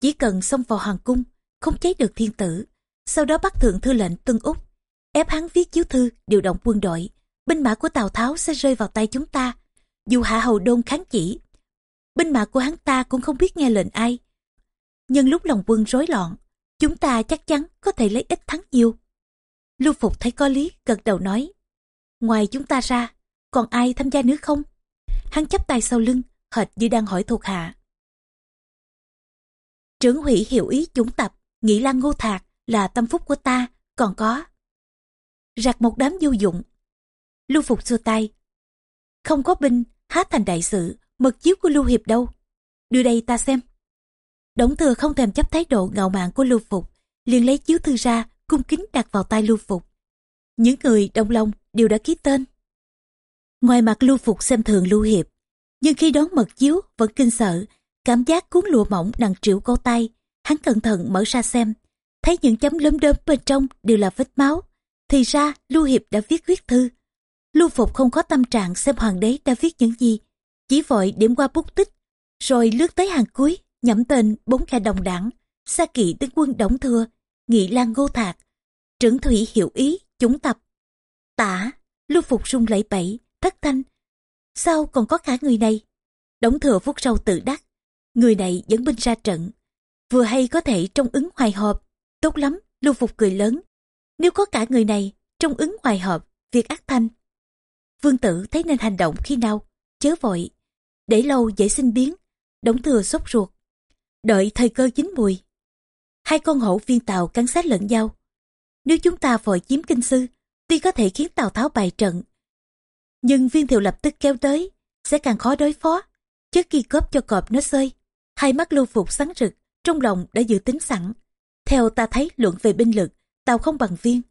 chỉ cần xông vào hoàng cung, không cháy được thiên tử, sau đó bắt thượng thư lệnh Tân Úc, ép hắn viết chiếu thư điều động quân đội, binh mã của Tào Tháo sẽ rơi vào tay chúng ta. Dù Hạ Hầu Đôn kháng chỉ, binh mã của hắn ta cũng không biết nghe lệnh ai. Nhưng lúc lòng quân rối loạn, chúng ta chắc chắn có thể lấy ít thắng nhiều. Lưu Phục thấy có lý, gật đầu nói. Ngoài chúng ta ra, còn ai tham gia nữa không? Hắn chấp tay sau lưng, hệt như đang hỏi thuộc hạ. Trưởng hủy hiểu ý chúng tập, nghĩ lan ngô thạc là tâm phúc của ta, còn có. Rạc một đám vô dụng, Lưu Phục xua tay. Không có binh, há thành đại sự, mật chiếu của Lưu Hiệp đâu. Đưa đây ta xem. Đổng thừa không thèm chấp thái độ ngạo mạn của Lưu Phục, liền lấy chiếu thư ra, cung kính đặt vào tay Lưu Phục. Những người đồng lòng đều đã ký tên. Ngoài mặt Lưu Phục xem thường Lưu Hiệp, nhưng khi đón mật chiếu vẫn kinh sợ, cảm giác cuốn lụa mỏng nặng triệu câu tay, hắn cẩn thận mở ra xem, thấy những chấm lấm đớm bên trong đều là vết máu. Thì ra Lưu Hiệp đã viết huyết thư, Lưu Phục không có tâm trạng xem hoàng đế đã viết những gì, chỉ vội điểm qua bút tích, rồi lướt tới hàng cuối, nhẩm tên bốn kẻ đồng đảng, xa kỵ tướng quân đóng thừa, nghị lan ngô thạc, trưởng thủy hiểu ý, chúng tập. Tả, Lưu Phục rung lẩy bẩy, thất thanh. Sao còn có cả người này? Đống thừa phút sau tự đắc, người này dẫn binh ra trận. Vừa hay có thể trong ứng hoài họp, tốt lắm, Lưu Phục cười lớn. Nếu có cả người này, trong ứng hoài họp, việc ác thanh Vương tử thấy nên hành động khi nào, chớ vội. Để lâu dễ sinh biến, đống thừa sốt ruột. Đợi thời cơ chín mùi. Hai con hổ viên tàu cắn sát lẫn nhau. Nếu chúng ta vội chiếm kinh sư, tuy có thể khiến Tào Tháo bại trận. Nhưng viên thiệu lập tức kéo tới, sẽ càng khó đối phó. Trước khi cóp cho cọp nó rơi, hai mắt lưu phục sáng rực, trong lòng đã dự tính sẵn. Theo ta thấy luận về binh lực, Tàu không bằng viên.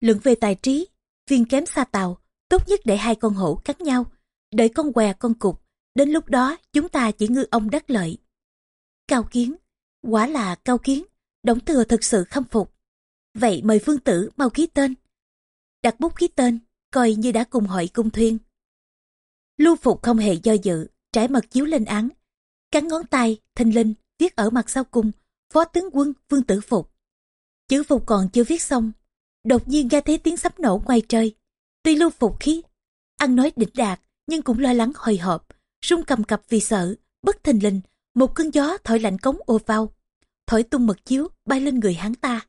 Luận về tài trí, viên kém xa Tàu, tốt nhất để hai con hổ cắn nhau, đợi con què con cục, đến lúc đó chúng ta chỉ ngư ông đắc lợi. Cao kiến, quả là cao kiến, đóng thừa thực sự khâm phục. Vậy mời phương tử mau ký tên. Đặt bút ký tên, coi như đã cùng hội cung thuyên. Lưu Phục không hề do dự, trải mật chiếu lên án. Cắn ngón tay, thanh linh, viết ở mặt sau cung, phó tướng quân Vương Tử Phục. Chữ Phục còn chưa viết xong, đột nhiên nghe thấy tiếng sắp nổ ngoài trời. Tuy Lưu Phục khí, ăn nói đỉnh đạt, nhưng cũng lo lắng hồi hộp, run cầm cập vì sợ, bất thình lình, một cơn gió thổi lạnh cống ô vào, thổi tung mật chiếu bay lên người hắn ta.